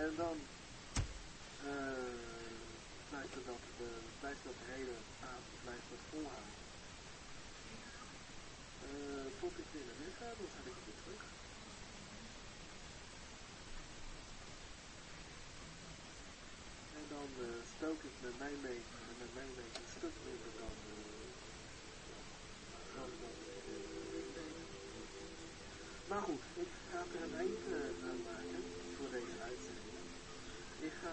En dan uh, blijft dat, uh, blijft dat hele avond blijft dat volhouden. Uh, tot ik weer naar ga, dan ga ik weer terug. En dan uh, stook ik met mijn en met mijn meter een stuk minder dan, dan, dan Maar goed, ik ga er een eind aan maken voor deze uitzending. Ik ga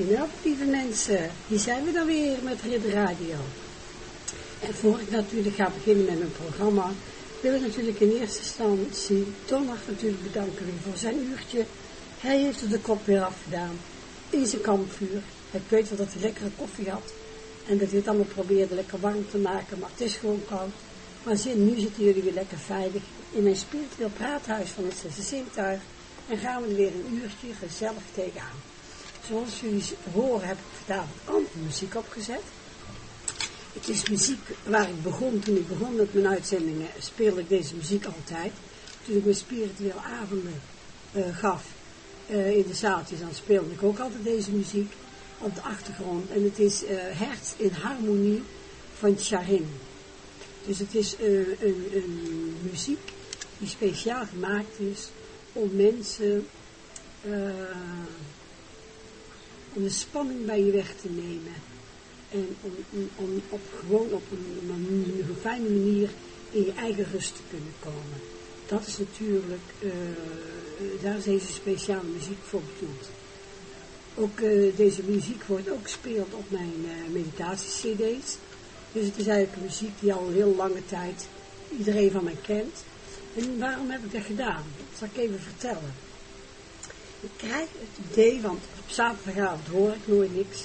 goedemiddag lieve mensen. Hier zijn we dan weer met Ridder Radio. En voor ik natuurlijk ga beginnen met mijn programma, wil ik natuurlijk in eerste instantie Donald natuurlijk bedanken voor zijn uurtje. Hij heeft er de kop weer afgedaan in zijn kampvuur. Ik weet wel dat hij lekkere koffie had en dat hij het allemaal probeerde lekker warm te maken, maar het is gewoon koud. Maar nu zitten jullie weer lekker veilig in mijn spiritueel praathuis van het Zesde Zintuig en gaan we er weer een uurtje gezellig tegenaan. Zoals jullie horen heb ik vanavond andere muziek opgezet. Het is muziek waar ik begon, toen ik begon met mijn uitzendingen, speelde ik deze muziek altijd. Toen ik mijn spirituele avonden uh, gaf uh, in de zaaltjes, dan speelde ik ook altijd deze muziek op de achtergrond. En het is uh, Herz in Harmonie van Charin. Dus het is een, een, muziek die speciaal gemaakt is om mensen om de spanning bij je weg te nemen. En om, om, op, gewoon op een, een, fijne manier in je eigen rust te kunnen komen. Dat is natuurlijk, uh, daar is deze speciale muziek voor bedoeld. Ook uh, deze muziek wordt ook gespeeld op mijn uh, meditatie-cd's. Dus het is eigenlijk muziek die al heel lange tijd iedereen van mij kent. En waarom heb ik dat gedaan? Dat zal ik even vertellen. Ik krijg het idee, want op zaterdagavond hoor ik nooit niks.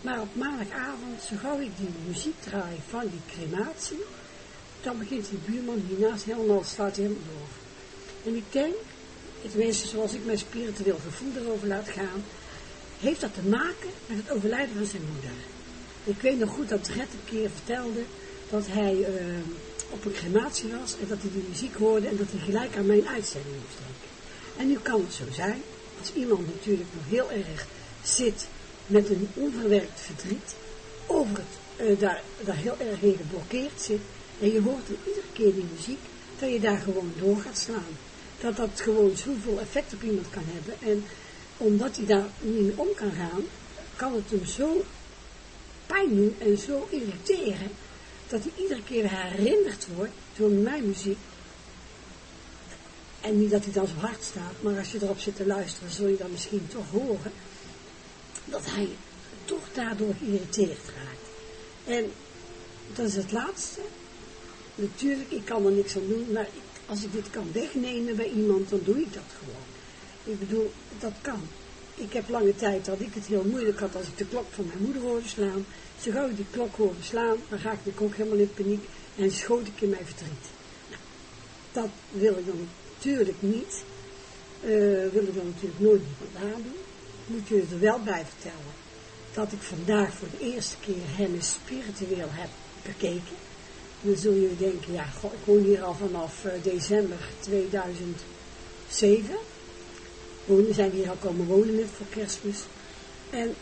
Maar op maandagavond, zo gauw ik die muziek draai van die crematie, dan begint die buurman hiernaast helemaal, staat helemaal door. En ik denk, tenminste zoals ik mijn spiritueel gevoel erover laat gaan, heeft dat te maken met het overlijden van zijn moeder. Ik weet nog goed dat Red een keer vertelde dat hij uh, op een crematie was en dat hij die muziek hoorde en dat hij gelijk aan mijn uitzending moest denken. En nu kan het zo zijn, als iemand natuurlijk nog heel erg zit met een onverwerkt verdriet, over het, uh, daar, daar heel erg in geblokkeerd zit, en je hoort dan iedere keer die muziek, dat je daar gewoon door gaat slaan. Dat dat gewoon zoveel effect op iemand kan hebben. En omdat hij daar niet om kan gaan, kan het hem zo pijn doen en zo irriteren, dat hij iedere keer herinnerd wordt door mijn muziek. En niet dat hij dan zo hard staat, maar als je erop zit te luisteren, zul je dan misschien toch horen dat hij toch daardoor geïrriteerd raakt. En dat is het laatste. Natuurlijk, ik kan er niks aan doen, maar als ik dit kan wegnemen bij iemand, dan doe ik dat gewoon. Ik bedoel, dat kan. Ik heb lange tijd dat ik het heel moeilijk had als ik de klok van mijn moeder hoorde slaan. Zo gauw ik die klok hoorde slaan, dan ga ik ook helemaal in paniek en schoot ik in mijn verdriet. Nou, dat wil ik dan natuurlijk niet. Uh, wil ik dan natuurlijk nooit meer aan doen. Ik moet jullie er wel bij vertellen dat ik vandaag voor de eerste keer hem spiritueel heb bekeken. Dan zul je denken, ja, goh, ik woon hier al vanaf uh, december 2007 wonen, zijn hier al komen wonen voor kerstmis. En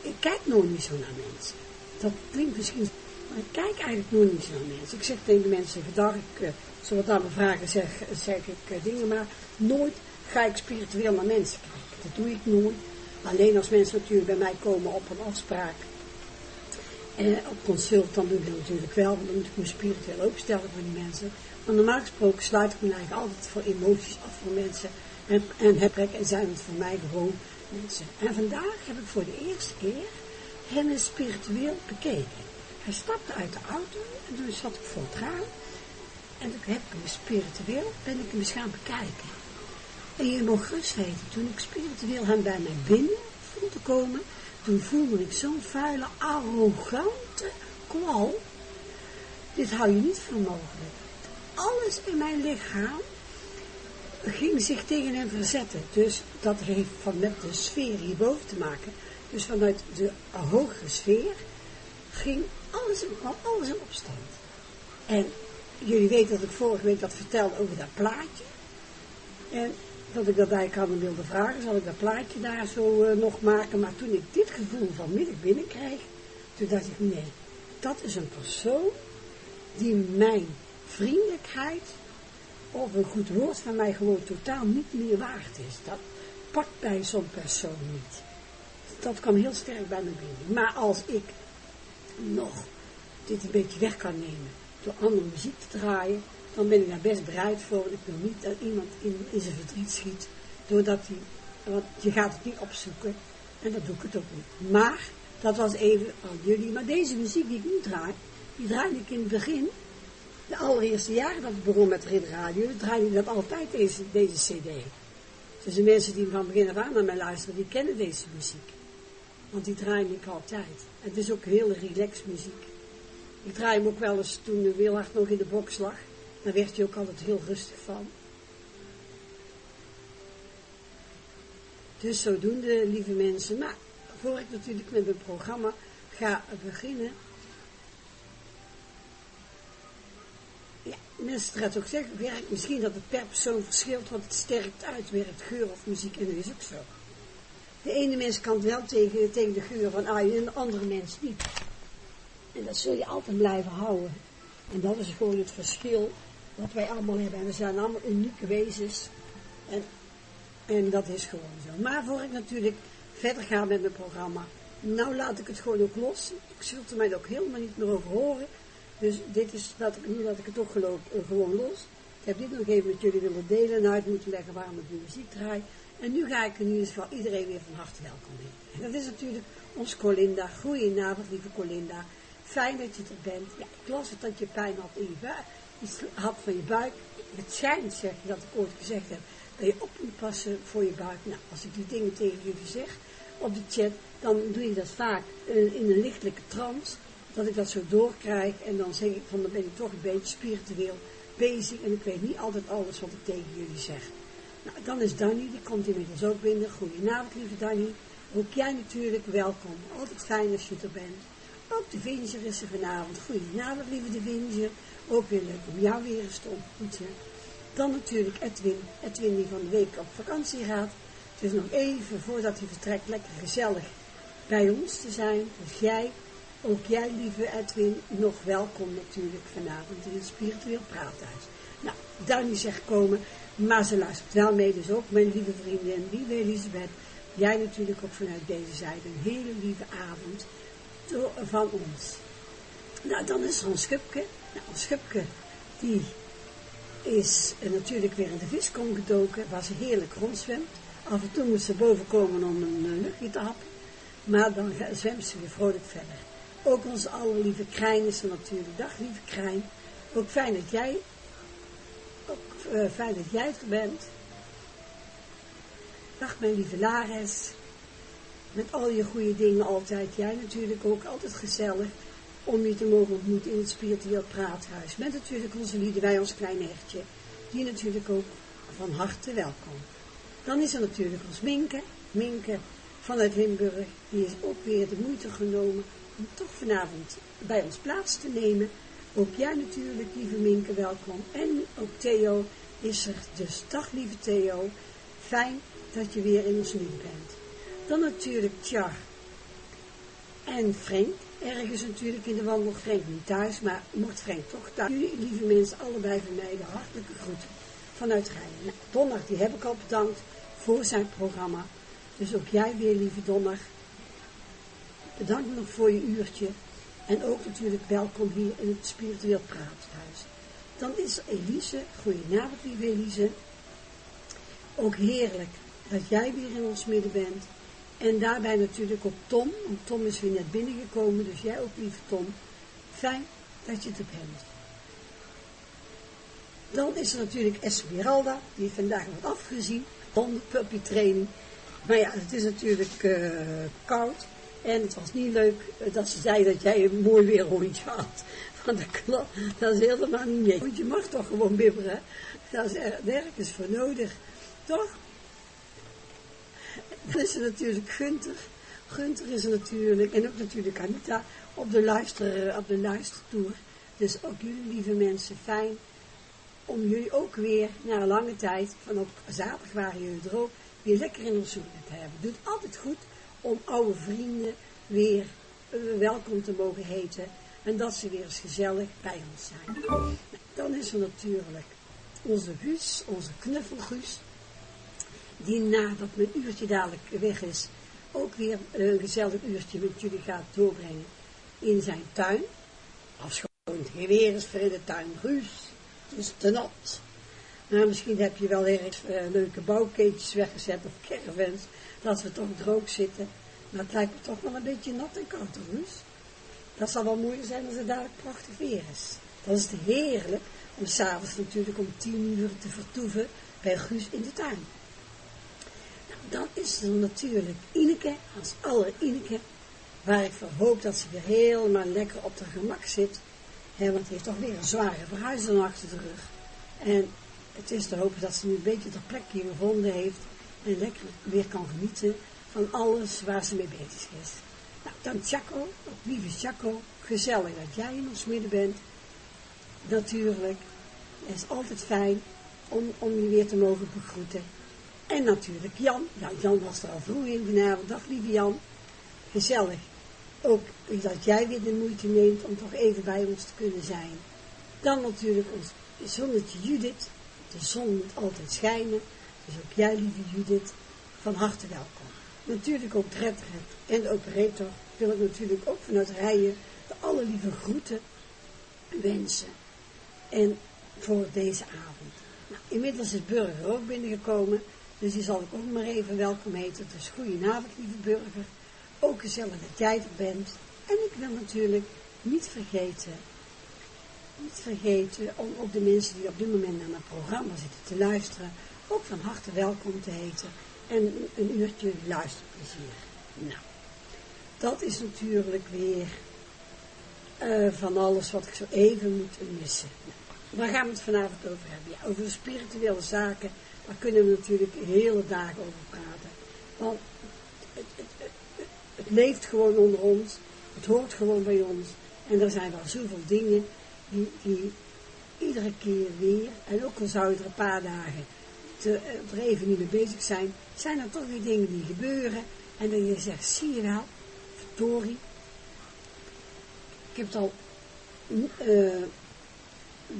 ik kijk nooit niet zo naar mensen. Dat klinkt misschien, maar ik kijk eigenlijk nooit niet zo naar mensen. Ik zeg tegen de mensen, uh, zo wat aan me vragen, zeg, zeg ik uh, dingen, maar nooit ga ik spiritueel naar mensen kijken. Dat doe ik nooit. Alleen als mensen natuurlijk bij mij komen op een afspraak, en op consult, dan doe ik dat natuurlijk wel, want dan moet ik me spiritueel openstellen voor die mensen. Maar normaal gesproken sluit ik me eigenlijk altijd voor emoties af voor mensen en, en heb ik, en zijn het voor mij gewoon mensen. En vandaag heb ik voor de eerste keer hem spiritueel bekeken. Hij stapte uit de auto en toen zat ik voor het raam. En toen heb ik hem spiritueel, ben ik hem eens gaan bekijken. En je mag gerust weten, toen ik spiritueel hem bij mij binnen voelde komen, toen voelde ik zo'n vuile, arrogante kwal. Dit hou je niet voor mogelijk. Alles in mijn lichaam ging zich tegen hem verzetten. Dus dat heeft van met de sfeer hierboven te maken. Dus vanuit de hogere sfeer ging alles, kwam alles in opstand. En jullie weten dat ik vorige week dat vertelde over dat plaatje. En dat ik dat eigenlijk aan hem wilde vragen, zal ik dat plaatje daar zo uh, nog maken. Maar toen ik dit gevoel van midden binnen kreeg, toen dacht ik, nee, dat is een persoon die mijn vriendelijkheid of een goed woord van mij gewoon totaal niet meer waard is. Dat pakt bij zo'n persoon niet. Dat kan heel sterk bij me binnen. Maar als ik nog dit een beetje weg kan nemen door andere muziek te draaien, dan ben ik daar best bereid voor. Ik wil niet dat iemand in, in zijn verdriet schiet, doordat hij, want je gaat het niet opzoeken, en dat doe ik het ook niet. Maar, dat was even aan jullie, maar deze muziek die ik nu draai, die draaide ik in het begin, de allereerste jaren dat ik begon met Rid Radio, draaide ik dat altijd, deze, deze cd. Dus de mensen die van begin af aan naar mij luisteren, die kennen deze muziek. Want die draai ik altijd. Het is ook heel relax muziek. Ik draai hem ook wel eens toen Wilhard nog in de box lag. Daar werd je ook altijd heel rustig van. Dus zodoende, lieve mensen. Maar voor ik natuurlijk met mijn programma ga beginnen. Ja, mensen gaat ook zeggen, werkt misschien dat het per persoon verschilt, want het sterkt uit, werkt geur of muziek, en dat is ook zo. De ene mens kan wel tegen, tegen de geur van ui en de andere mens niet. En dat zul je altijd blijven houden. En dat is gewoon het verschil wat wij allemaal hebben. En we zijn allemaal unieke wezens. En, en dat is gewoon zo. Maar voor ik natuurlijk verder gaan met mijn programma. Nou laat ik het gewoon ook los. Ik zult er mij ook helemaal niet meer over horen. Dus dit is, dat ik, nu laat ik het ook geloof, eh, gewoon los. Ik heb dit nog even met jullie willen delen en uit moeten leggen waarom ik de muziek draai. En nu ga ik er nu eens voor iedereen weer van harte welkom in. En dat is natuurlijk ons Colinda. Goedenavond, lieve Colinda. Fijn dat je er bent. Ja, ik las het dat je pijn had in je. Iets had van je buik. Het schijnt, zeg je, dat ik ooit gezegd heb, dat je op moet passen voor je buik. Nou, als ik die dingen tegen jullie zeg op de chat, dan doe je dat vaak in een lichtelijke trance. Dat ik dat zo doorkrijg en dan zeg ik van, dan ben ik toch een beetje spiritueel bezig en ik weet niet altijd alles wat ik tegen jullie zeg. Nou, dan is Danny, die komt inmiddels ook binnen. Goedenavond, lieve Danny. Ook jij natuurlijk welkom. Altijd fijn als je er bent. Ook de Vinger is er vanavond. Goedenavond, lieve de Vinger. Ook weer leuk om jou weer eens te ontmoeten. Dan natuurlijk Edwin. Edwin die van de week op vakantie gaat. Dus nog even voordat hij vertrekt lekker gezellig bij ons te zijn. Dus jij, ook jij lieve Edwin, nog welkom natuurlijk vanavond in het Spiritueel Praathuis. Nou, Danny zegt komen, maar ze luistert wel mee. Dus ook mijn lieve vriendin, lieve Elisabeth. Jij natuurlijk ook vanuit deze zijde een hele lieve avond van ons. Nou, dan is er een schupke. Nou, een schupke, die is natuurlijk weer in de viskom gedoken, waar ze heerlijk rondzwemt. Af en toe moet ze boven komen om een uh, luchtje te happen. Maar dan zwemt ze weer vrolijk verder. Ook onze allerlieve Krijn is er natuurlijk. Dag lieve Krijn. Ook fijn dat jij, ook uh, fijn dat jij er bent. Dag mijn lieve Lares. Met al je goede dingen altijd. Jij natuurlijk ook altijd gezellig om je te mogen ontmoeten in het spiritueel praathuis. Met natuurlijk onze lieden, wij ons kleine hertje. Die natuurlijk ook van harte welkom. Dan is er natuurlijk ons Minke. Minke vanuit Limburg. Die is ook weer de moeite genomen om toch vanavond bij ons plaats te nemen. Ook jij natuurlijk, lieve Minke, welkom. En ook Theo is er. Dus dag, lieve Theo. Fijn dat je weer in ons midden bent. Dan natuurlijk Tjar en Frank. Ergens natuurlijk in de wandel Frank niet thuis, maar mocht Frank toch thuis. Jullie, lieve mensen, allebei van mij de hartelijke groeten vanuit Rijden. Nou, Donner, die heb ik al bedankt voor zijn programma. Dus ook jij weer, lieve Donner. Bedankt nog voor je uurtje. En ook natuurlijk welkom hier in het Spiritueel Praathuis. Dan is Elise. Goedenavond, lieve Elise. Ook heerlijk dat jij weer in ons midden bent. En daarbij natuurlijk ook Tom, want Tom is weer net binnengekomen, dus jij ook lieve Tom. Fijn dat je er bent. Dan is er natuurlijk Esmeralda, die vandaag wordt afgezien, puppy training. Maar ja, het is natuurlijk uh, koud en het was niet leuk dat ze zei dat jij een mooi weerhondje had. Want dat klopt, dat is helemaal niet mee. Want je mag toch gewoon bibberen, dat is er voor nodig, toch? Dan is er natuurlijk Gunter. Gunter is er natuurlijk, en ook natuurlijk Anita, op de, luister, op de luistertour. Dus ook jullie lieve mensen, fijn om jullie ook weer, na een lange tijd, van op zaterdag waren jullie er ook, weer lekker in ons te hebben. Doet altijd goed om oude vrienden weer uh, welkom te mogen heten. En dat ze weer eens gezellig bij ons zijn. Dan is er natuurlijk onze Guus, onze knuffelguus die nadat mijn uurtje dadelijk weg is, ook weer een gezellig uurtje met jullie gaat doorbrengen in zijn tuin. Als gewoon is voor in de tuin Ruus, het is te nat. Maar misschien heb je wel erg uh, leuke bouwkeetjes weggezet of caravans, dat we toch droog zitten. Maar het lijkt me toch wel een beetje nat en koud, Ruus. Dat zal wel mooi zijn als het dadelijk prachtig weer is. Dan is het heerlijk om s'avonds natuurlijk om tien uur te vertoeven bij Guus in de tuin dan is er natuurlijk Ineke, als aller Ineke, waar ik voor hoop dat ze weer helemaal lekker op haar gemak zit. Hè, want het heeft toch weer een zware verhuizing achter de rug. En het is te hopen dat ze nu een beetje de plekje gevonden heeft en lekker weer kan genieten van alles waar ze mee bezig is. Nou, dan Chaco, lieve Chaco, gezellig dat jij in ons midden bent. Natuurlijk, het is altijd fijn om, om je weer te mogen begroeten. En natuurlijk Jan. Ja, Jan was er al vroeg in vanavond. Dag lieve Jan. Gezellig. Ook dat jij weer de moeite neemt om toch even bij ons te kunnen zijn. Dan natuurlijk ons zonnetje Judith. De zon moet altijd schijnen. Dus ook jij lieve Judith, van harte welkom. natuurlijk ook Red en de operator wil ik natuurlijk ook vanuit Rijen de alle lieve groeten wensen. En voor deze avond. Nou, inmiddels is Burger ook binnengekomen, dus die zal ik ook maar even welkom heten. Dus goedenavond lieve Burger, ook gezellig dat jij bent. En ik wil natuurlijk niet vergeten, niet vergeten om ook de mensen die op dit moment naar mijn programma zitten te luisteren, ook van harte welkom te heten en een uurtje luisterplezier. Nou, dat is natuurlijk weer uh, van alles wat ik zo even moet missen. Waar gaan we het vanavond over hebben? Ja, over spirituele zaken, daar kunnen we natuurlijk hele dagen over praten. Want het, leeft gewoon onder ons, het hoort gewoon bij ons. En er zijn wel zoveel dingen die, die iedere keer weer, en ook al zou je er een paar dagen te, er even niet mee bezig zijn, zijn er toch weer dingen die gebeuren. En dan je zegt, zie je wel, verdorie. Ik heb het al uh,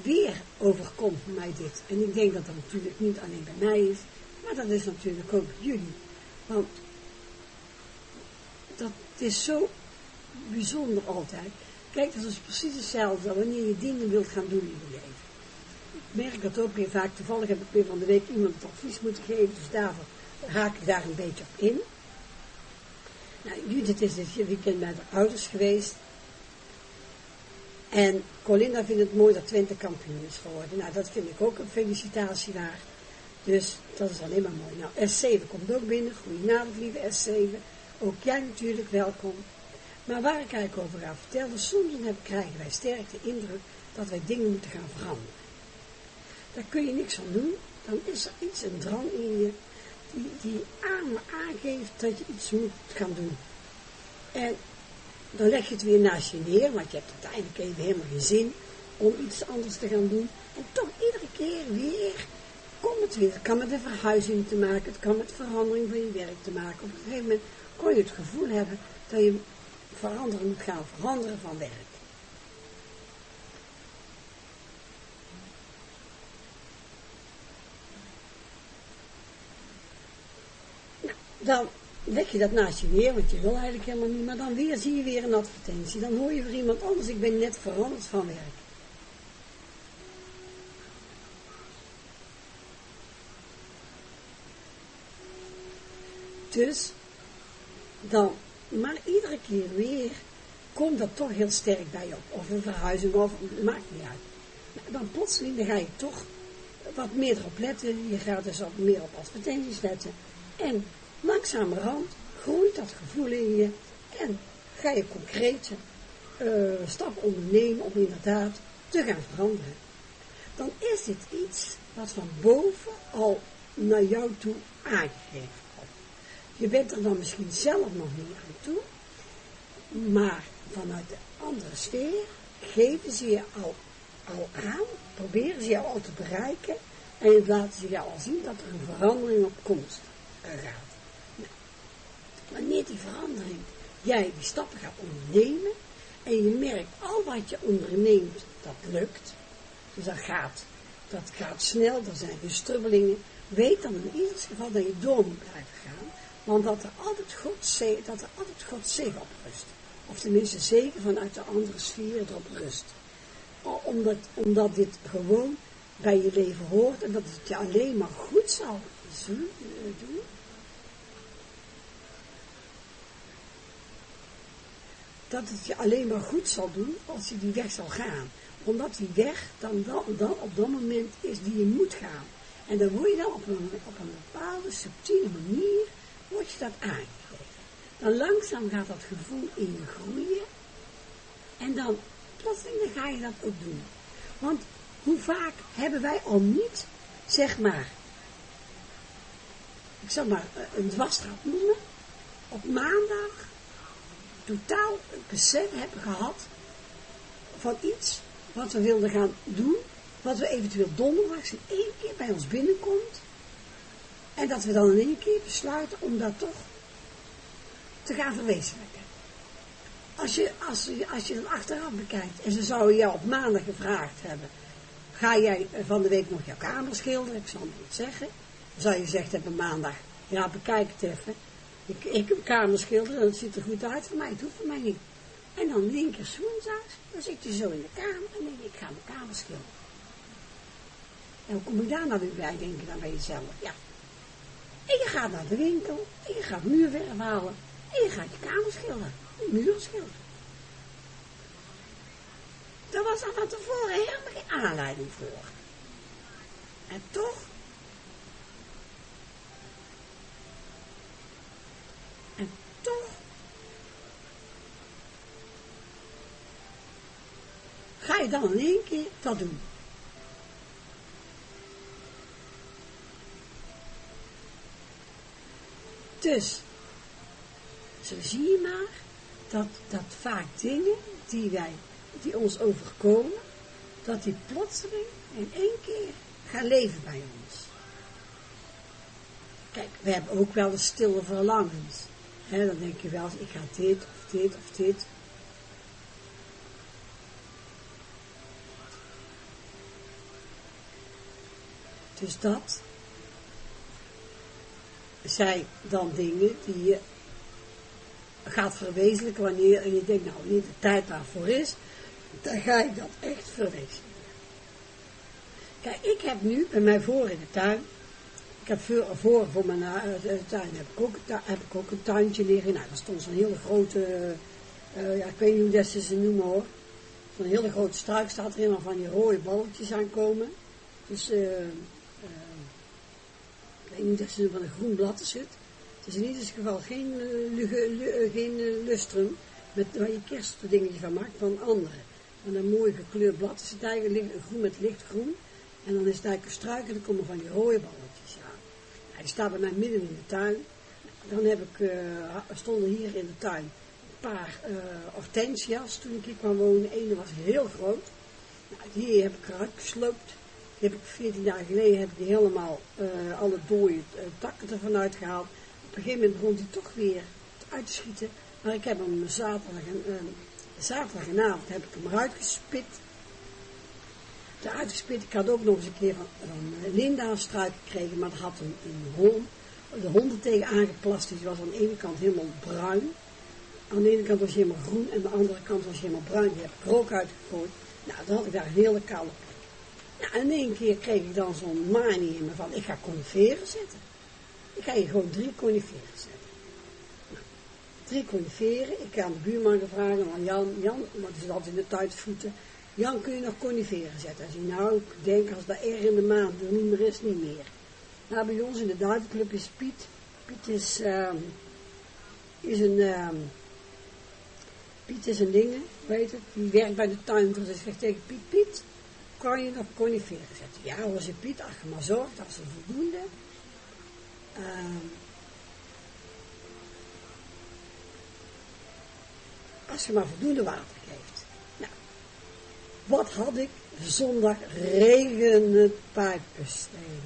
weer overkomt mij dit. En ik denk dat dat natuurlijk niet alleen bij mij is, maar dat is natuurlijk ook bij jullie. Want dat is zo bijzonder altijd. Kijk, dat is precies hetzelfde wanneer je dingen wilt gaan doen in je leven. Ik merk dat ook weer vaak. Toevallig heb ik weer van de week iemand advies moeten geven, dus daarvoor haak ik daar een beetje op in. Nou, Judith is dit weekend bij de ouders geweest. En Colinda vindt het mooi dat Twente kampioen is geworden. Nou, dat vind ik ook een felicitatie waard. Dus dat is alleen maar mooi. Nou, S7 komt ook binnen. Goedenavond, lieve S7. Ook jij natuurlijk welkom. Maar waar ik eigenlijk over ga vertellen, soms krijgen wij sterk de indruk dat wij dingen moeten gaan veranderen. Daar kun je niks aan doen. Dan is er iets, een drang in je, die, die aan, aangeeft dat je iets moet gaan doen. En dan leg je het weer naast je neer, want je hebt uiteindelijk even helemaal geen zin om iets anders te gaan doen. En toch iedere keer weer komt het weer. Het kan met een verhuizing te maken, het kan met verandering van je werk te maken. Op een gegeven moment kon je het gevoel hebben dat je veranderen moet gaan veranderen van werk. Nou, dan leg je dat naast je neer, want je wil eigenlijk helemaal niet, maar dan weer zie je weer een advertentie. Dan hoor je weer iemand anders, ik ben net veranderd van werk. Dus, dan maar iedere keer weer komt dat toch heel sterk bij je op. Of een verhuizing, of maakt niet uit. Dan plotseling dan ga je toch wat meer erop letten. Je gaat dus ook meer op advertenties letten. En langzamerhand groeit dat gevoel in je. En ga je concrete uh, stappen ondernemen om inderdaad te gaan veranderen. Dan is dit iets wat van boven al naar jou toe aangegeven je bent er dan misschien zelf nog niet aan toe, maar vanuit de andere sfeer geven ze je al, al aan, proberen ze jou al te bereiken en laten ze jou al zien dat er een verandering op komst gaat. Wanneer die verandering, jij die stappen gaat ondernemen en je merkt al wat je onderneemt, dat lukt, dus dat gaat, dat gaat snel, er zijn geen strubbelingen, weet dan in ieder geval dat je door moet blijven gaan, want dat er altijd God zegen, dat er altijd op rust. Of tenminste zegen vanuit de andere sfeer erop rust. Omdat, omdat dit gewoon bij je leven hoort en dat het je alleen maar goed zal doen. Dat het je alleen maar goed zal doen als je die weg zal gaan. Omdat die weg dan, dan, op dat moment is die je moet gaan. En dan word je dan op een, op een bepaalde subtiele manier word je dat aangegeven. Dan langzaam gaat dat gevoel in je groeien. En dan plotseling dan ga je dat ook doen. Want hoe vaak hebben wij al niet, zeg maar, ik zal maar eh, een dwarsstraat noemen, op maandag totaal een besef hebben gehad van iets wat we wilden gaan doen, wat we eventueel donderdags in één keer bij ons binnenkomt, en dat we dan in één keer besluiten om dat toch te gaan verwezenlijken. Als je, als, als je dan achteraf bekijkt en ze zouden jou op maandag gevraagd hebben, ga jij van de week nog jouw kamer schilderen, ik zal het niet zeggen. Dan zou je gezegd hebben maandag, ja bekijk het even. Ik, ik kamer schilderen, dat ziet er goed uit voor mij, het hoeft voor mij niet. En dan keer woensdags, dan zit je zo in de kamer en denk ik, ik ga mijn kamer schilderen. En hoe kom ik daar nou bij, denk je dan bij jezelf? Ja. En je gaat naar de winkel, en je gaat muurwerk halen, en je gaat je kamer schilderen, de muur schilderen. Daar was al van tevoren helemaal geen aanleiding voor. En toch En toch ga je dan in één keer dat doen. Dus, zo zie je maar dat, dat vaak dingen die wij, die ons overkomen, dat die plotseling in één keer gaan leven bij ons. Kijk, we hebben ook wel de stille verlangens. Dan denk je wel, ik ga dit of dit of dit. Dus dat zijn dan dingen die je gaat verwezenlijken wanneer je denkt, nou, wanneer de tijd daarvoor is, dan ga je dat echt verwezenlijken. Kijk, ik heb nu bij mij voor in de tuin ik heb voor, voor, voor mijn uh, tuin heb ik, ook, heb ik ook een tuintje liggen. Nou, daar stond zo'n hele grote, uh, ja, ik weet niet hoe dat ze ze noemen hoor. Zo'n hele grote struik staat er helemaal van die rode balletjes aankomen. Dus, uh, weet niet van een groen blad zit. Het is in ieder geval geen, geen lustrum met waar je kerstdingetje van maakt van andere. Van een mooi gekleurd blad is het eigenlijk groen met lichtgroen. En dan is het eigenlijk een struik en dan komen van die rode balletjes. Hij staat bij mij midden in de tuin. Dan heb ik, stonden hier in de tuin een paar hortensia's toen ik hier kwam wonen. Ene was heel groot. Nou, die heb ik eruit gesloopt. Heb ik 14 jaar geleden heb ik die helemaal uh, alle dode takken ervan uitgehaald. Op een gegeven moment begon die toch weer uit te schieten. Maar ik heb hem zaterdag, zaterdagavond heb ik hem eruit gespit eruit gespit. Ik had ook nog eens een keer van, Linda een struik gekregen, maar dat had een, een hond, de honden tegen aangeplast. Die was aan de ene kant helemaal bruin. Aan de ene kant was hij helemaal groen en aan de andere kant was hij helemaal bruin. Die heb ik er ook uitgegooid. Nou, dan had ik daar een hele plek. En in één keer kreeg ik dan zo'n manie in me van, ik ga coniferen zetten. Ik ga hier gewoon drie coniferen zetten. Nou, drie coniferen. Ik heb aan de buurman gevraagd, aan Jan, Jan, want zat altijd in de tuitvoeten. Jan, kun je nog coniferen zetten? Als je nou, ik denk als dat er in de maand er niet meer is, niet meer. Nou, bij ons in de duivenclub is Piet. Piet is, um, is een, um, Piet is een ding, weet het, die werkt bij de tuin. Dus zegt tegen Piet, Piet, kan je nog coniferen zetten? Ja, hoor ze Piet, ach, maar zorg dat ze voldoende um, als je maar voldoende water geeft. Wat had ik? Zondag regende pijpenstelen.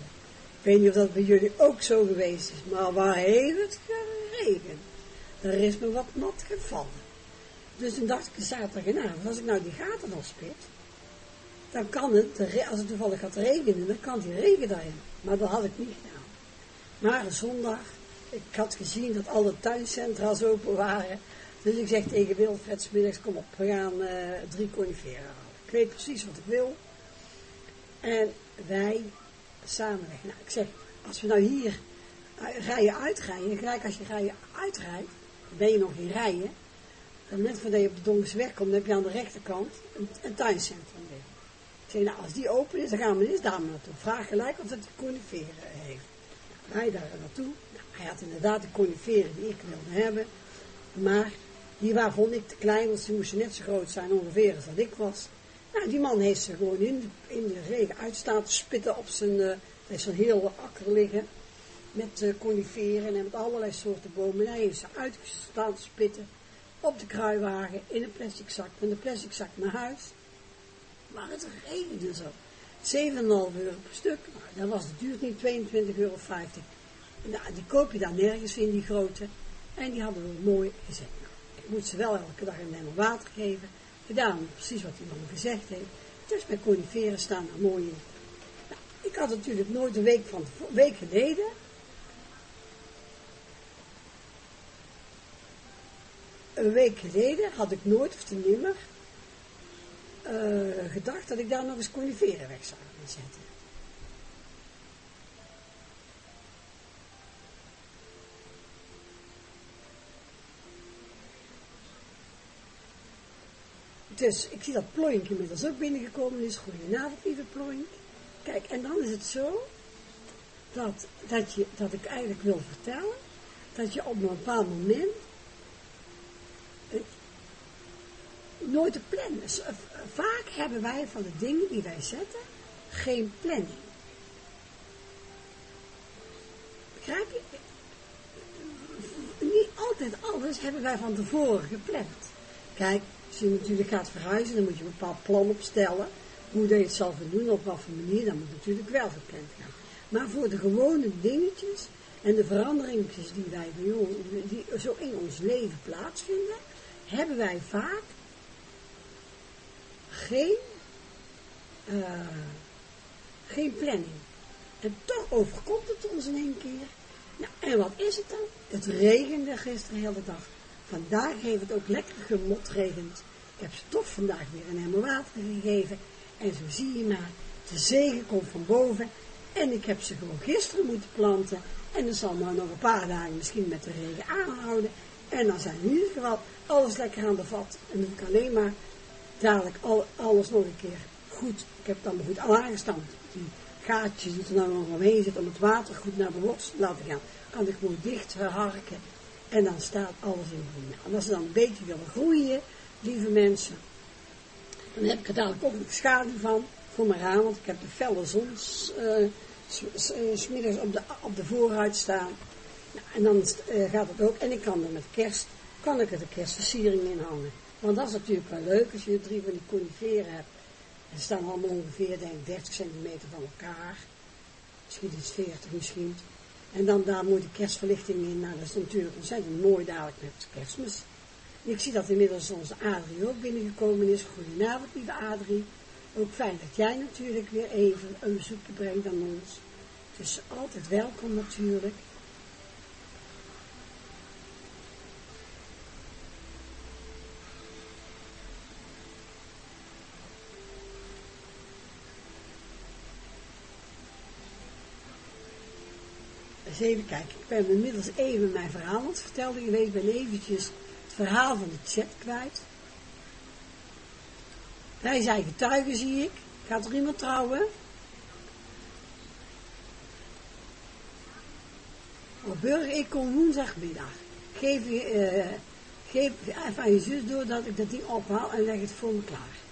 Ik weet niet of dat bij jullie ook zo geweest is, maar waar heeft het geregend? Er is me wat nat gevallen. Dus toen dacht ik zaterdagavond, als ik nou die gaten nog spit, dan kan het, als het toevallig gaat regenen, dan kan die regen daarin. Maar dat had ik niet gedaan. Maar zondag, ik had gezien dat alle tuincentra's open waren. Dus ik zeg tegen Wilfred, smiddags, kom op, we gaan uh, drie coniferen halen. Ik weet precies wat ik wil. En wij samen weg. Nou, ik zeg, als we nou hier rijden uitrijden, gelijk als je rijden uitrijdt, ben je nog in rijden. Dan net voordat je op de Donkerse weg komt, heb je aan de rechterkant een, een tuincentrum liggen. Zeg, nou, als die open is, dan gaan we eens daar naartoe. Vraag gelijk of het coniferen heeft. Nou, wij daar naartoe. Nou, hij had inderdaad de coniferen die ik wilde hebben. Maar die waar vond ik te klein, want ze moesten net zo groot zijn ongeveer als dat ik was. Nou, die man heeft ze gewoon in de, in de regen uitstaan te spitten op zijn, uh, heeft zo'n heel akker liggen. Met uh, coniferen en met allerlei soorten bomen. En hij heeft ze uitgestaan te spitten op de kruiwagen in een plastic zak. Met een plastic zak naar huis. Maar het regende zo. 7,5 euro per stuk. Nou, dat was duurt niet 22,50 euro. Nou, die koop je daar nergens in, die grote. En die hadden we mooi gezet. Nou, ik moet ze wel elke dag een emmer water geven gedaan, precies wat die man gezegd heeft. Dus bij coniferen staan er mooi in. Nou, ik had natuurlijk nooit een week, van, week geleden, een week geleden had ik nooit of te nimmer uh, gedacht dat ik daar nog eens coniferen weg zou gaan zetten. Dus ik zie dat Ploink inmiddels ook binnengekomen is. Goedenavond, lieve Ploink. Kijk, en dan is het zo dat, dat, je, dat ik eigenlijk wil vertellen dat je op een bepaald moment nooit een plan is. Vaak hebben wij van de dingen die wij zetten geen planning. Begrijp je? Niet altijd alles hebben wij van tevoren gepland. Kijk, als je natuurlijk gaat verhuizen, dan moet je een bepaald plan opstellen. Hoe je het zal doen, op wat voor manier, dan moet natuurlijk wel gepland gaan. Maar voor de gewone dingetjes en de veranderingen die wij die zo in ons leven plaatsvinden, hebben wij vaak geen, uh, geen planning. En toch overkomt het ons in één keer. Nou, en wat is het dan? Het regende gisteren de hele dag. Vandaag heeft het ook lekker gemotregend. Ik heb ze toch vandaag weer een emmer water gegeven. En zo zie je maar, de zegen komt van boven. En ik heb ze gewoon gisteren moeten planten. En dan zal maar nog een paar dagen misschien met de regen aanhouden. En dan zijn in ieder geval alles lekker aan de vat. En dan kan alleen maar dadelijk al, alles nog een keer goed. Ik heb het allemaal goed aangestampt. Die gaatjes die er nou nog omheen zitten om het water goed naar de los te laten gaan. Kan ik gewoon dicht harken. En dan staat alles in groei. En als ze dan een beetje willen groeien, lieve mensen, dan heb ik er dadelijk ook een schaduw van voor mijn raam, want ik heb de felle zon uh, smiddags op de, op de voorhuid staan. Nou, en dan uh, gaat het ook, en ik kan er met kerst, kan ik er de kerstversiering in hangen. Want dat is natuurlijk wel leuk als je drie van die coniferen hebt. En ze staan allemaal ongeveer, denk ik, 30 centimeter van elkaar. Misschien iets 40 misschien. En dan daar moet de kerstverlichting in. Nou, dat is natuurlijk ontzettend mooi dadelijk met kerstmis. Ik zie dat inmiddels onze Adrie ook binnengekomen is. Goedenavond, lieve Adrie. Ook fijn dat jij natuurlijk weer even een bezoekje brengt aan ons. Dus altijd welkom natuurlijk. Even kijken, ik ben inmiddels even mijn verhaal aan het vertellen geweest. Ik eventjes het verhaal van de chat kwijt. Wij zijn getuigen, zie ik. Gaat er iemand trouwen? Oh, burger, ik kom woensdagmiddag. Geef, uh, geef even aan je zus door dat ik dat ding ophaal en leg het voor me klaar.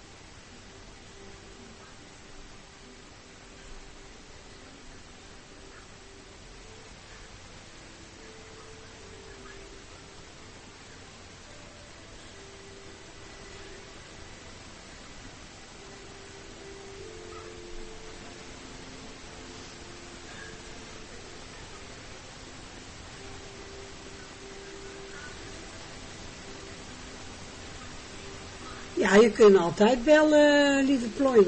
Ja, je kunt altijd bellen, lieve plooi.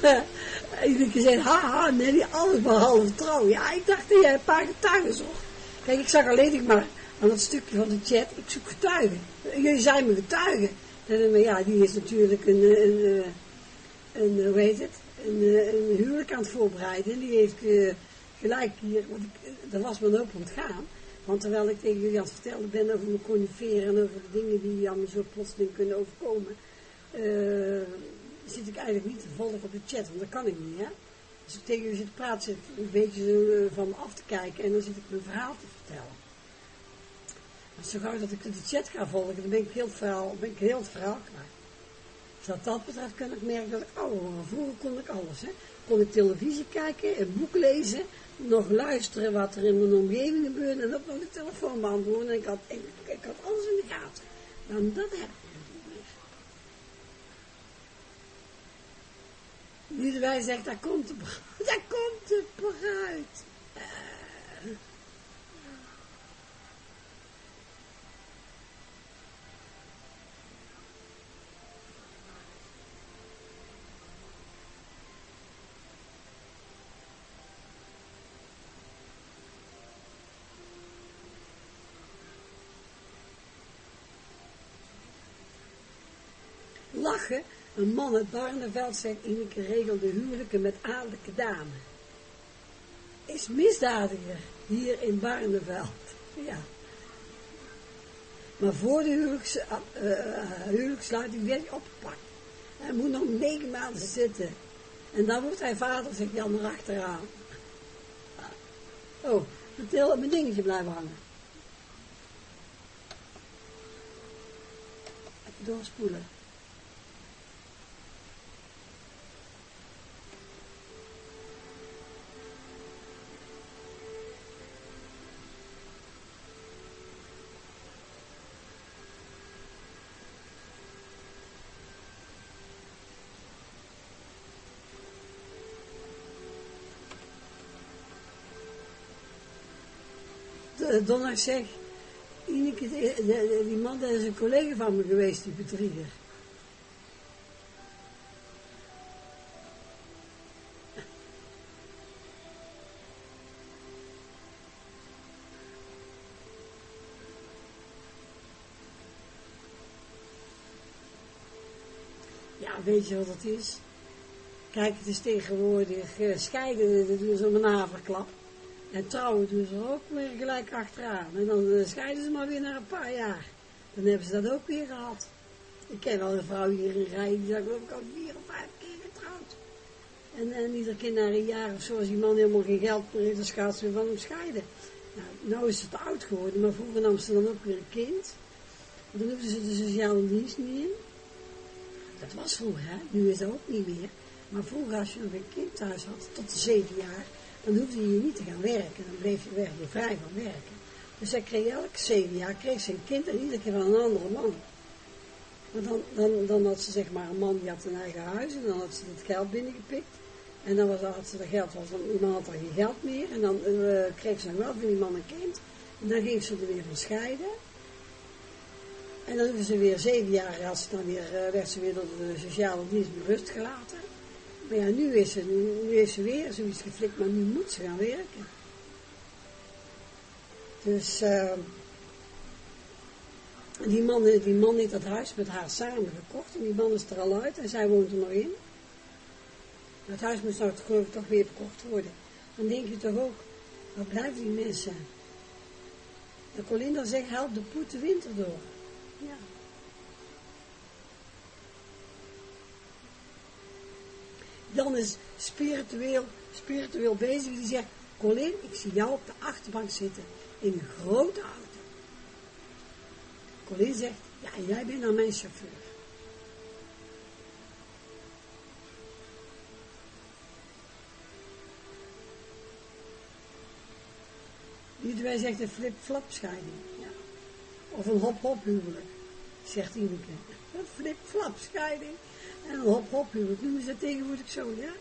Iedere zei, haha, nee, alles behalve trouw. Ja, ik dacht dat jij een paar getuigen zocht. Kijk, ik zag alleen maar aan dat stukje van de chat, ik zoek getuigen. Jullie zijn me getuigen. En, maar ja, die is natuurlijk een, een, een, een hoe heet het, een, een huwelijk aan het voorbereiden. En die heeft gelijk hier, want er was me op ontgaan. Want terwijl ik tegen jullie aan het vertellen ben over mijn coniferen en over de dingen die aan zo plotseling kunnen overkomen, uh, zit ik eigenlijk niet te volgen op de chat, want dat kan ik niet, hè. Als ik tegen jullie zit te praten, zit een beetje uh, van me af te kijken en dan zit ik mijn verhaal te vertellen. Maar zo gauw dat ik de chat ga volgen, dan ben ik heel het verhaal, ben ik heel het verhaal kwijt. Dus wat dat betreft kan ik merken dat ik ouder. Vroeger kon ik alles, hè. Kon ik televisie kijken, een boek lezen, nog luisteren wat er in mijn omgeving gebeurde en nog de telefoon beantwoorden. En ik had, ik, had alles in de gaten. Maar dat heb ik niet meer. Nu wij zegt, daar komt de. Daar komt de bruid. Uh, Een man uit Barneveld zegt, Ineke regelde huwelijken met adellijke dame. Is misdadiger hier in Barneveld. Ja. Maar voor de huwelijks, uh, huwelijkssluiting werd hij opgepakt. Hij moet nog negen maanden zitten. En dan wordt hij vader, zegt Jan erachteraan. Oh, mijn dingetje blijven hangen. Doorspoelen. Donderdag zeg, die man dat is een collega van me geweest, die bedrieger. Ja, weet je wat het is? Kijk, het is tegenwoordig uh, scheiden, dat doen ze om een haverklap. En trouwen doen ze ook weer gelijk achteraan. En dan eh, scheiden ze maar weer na een paar jaar. Dan hebben ze dat ook weer gehad. Ik ken wel een vrouw hier in Rij, die zegt ook al vier of vijf keer getrouwd. En, en iedere keer na een jaar of zo, als die man helemaal geen geld meer heeft, dan gaat ze weer van hem scheiden. Nou, nou is het oud geworden, maar vroeger nam ze dan ook weer een kind. Dan hoefden ze de sociale dienst niet in. Dat was vroeger, hè? nu is dat ook niet meer. Maar vroeger, als je nog een kind thuis had, tot de zeven jaar, dan hoefde je niet te gaan werken. Dan bleef je, werd vrij van werken. Dus zij kreeg elk zeven jaar kreeg een kind en iedere keer van een andere man. Maar dan, dan, dan had ze zeg maar een man die had een eigen huis en dan had ze het geld binnengepikt. En dan was, had ze dat geld, was dan, iemand had er geen geld meer. En dan uh, kreeg ze wel van die man een kind. En dan ging ze er weer van scheiden. En dan hoefde ze weer zeven jaar, ze dan weer, uh, werd ze weer door de sociale dienst berust gelaten. Maar ja, nu is ze, nu, is ze weer zoiets geflikt, maar nu moet ze gaan werken. Dus uh, die, man, die man heeft dat huis met haar samen gekocht en die man is er al uit en zij woont er nog in. Het huis moet nou toch weer verkocht worden. Dan denk je toch ook, waar blijven die mensen? En Colinda zegt, help de poet de winter door. Ja. Dan is spiritueel, spiritueel bezig, die zegt, Colin, ik zie jou op de achterbank zitten in een grote auto. Colin zegt, ja, jij bent dan mijn chauffeur. wij zegt een flip-flap scheiding. Ja. Of een hop-hop huwelijk, zegt Ineke. Een flip-flap scheiding. En hop hop, wat noemen ze dat tegenwoordig zo, ja?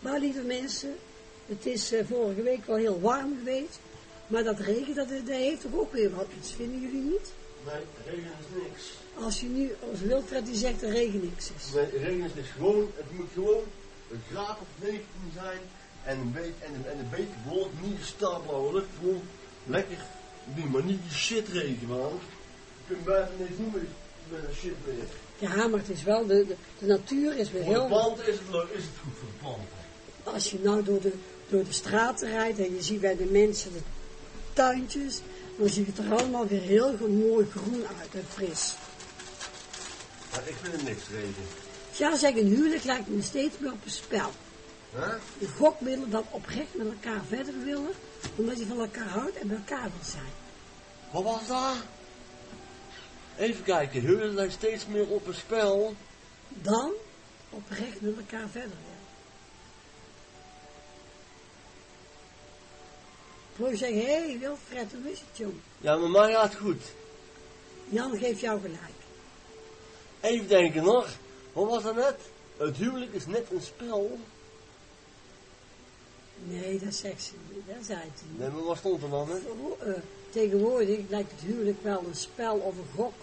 Maar lieve mensen, het is uh, vorige week wel heel warm geweest, maar dat regen, dat, dat heeft toch ook weer wat iets, vinden jullie niet? Nee, regen is niks. Als je nu, als Wilfred die zegt dat regen niks is. Nee, regen is niks. Gewoon, het moet gewoon een graad of 19 zijn en een beetje, en een, en een beetje wolk, niet lucht, gewoon lekker die maar niet die shit regen, man. Je kunt bijna niks doen met, een shit weer. Ja, maar het is wel, de, de, de natuur is weer heel... Voor de planten is het, leuk, is het goed voor de planten. Als je nou door de, door de straten rijdt en je ziet bij de mensen de tuintjes, dan ziet het er allemaal weer heel mooi groen uit en fris. Maar ik vind het niks regen. Ja, zeg, een huwelijk lijkt me steeds meer op een spel. Huh? De gokmiddelen dat oprecht met elkaar verder willen, omdat je van elkaar houdt en bij elkaar wil zijn. Wat was dat? Even kijken, huwelijk lijkt steeds meer op een spel. Dan oprecht met elkaar verder willen. Zeggen, hé hey, Wilfred, hoe is het jong? Ja, maar mij gaat goed. Jan geeft jou gelijk. Even denken nog, wat was dat net? Het huwelijk is net een spel. Nee, dat zegt ze niet. Dat zei het niet. Nee, maar wat stond er dan, hè? Uh, tegenwoordig lijkt het huwelijk wel een spel of een gok.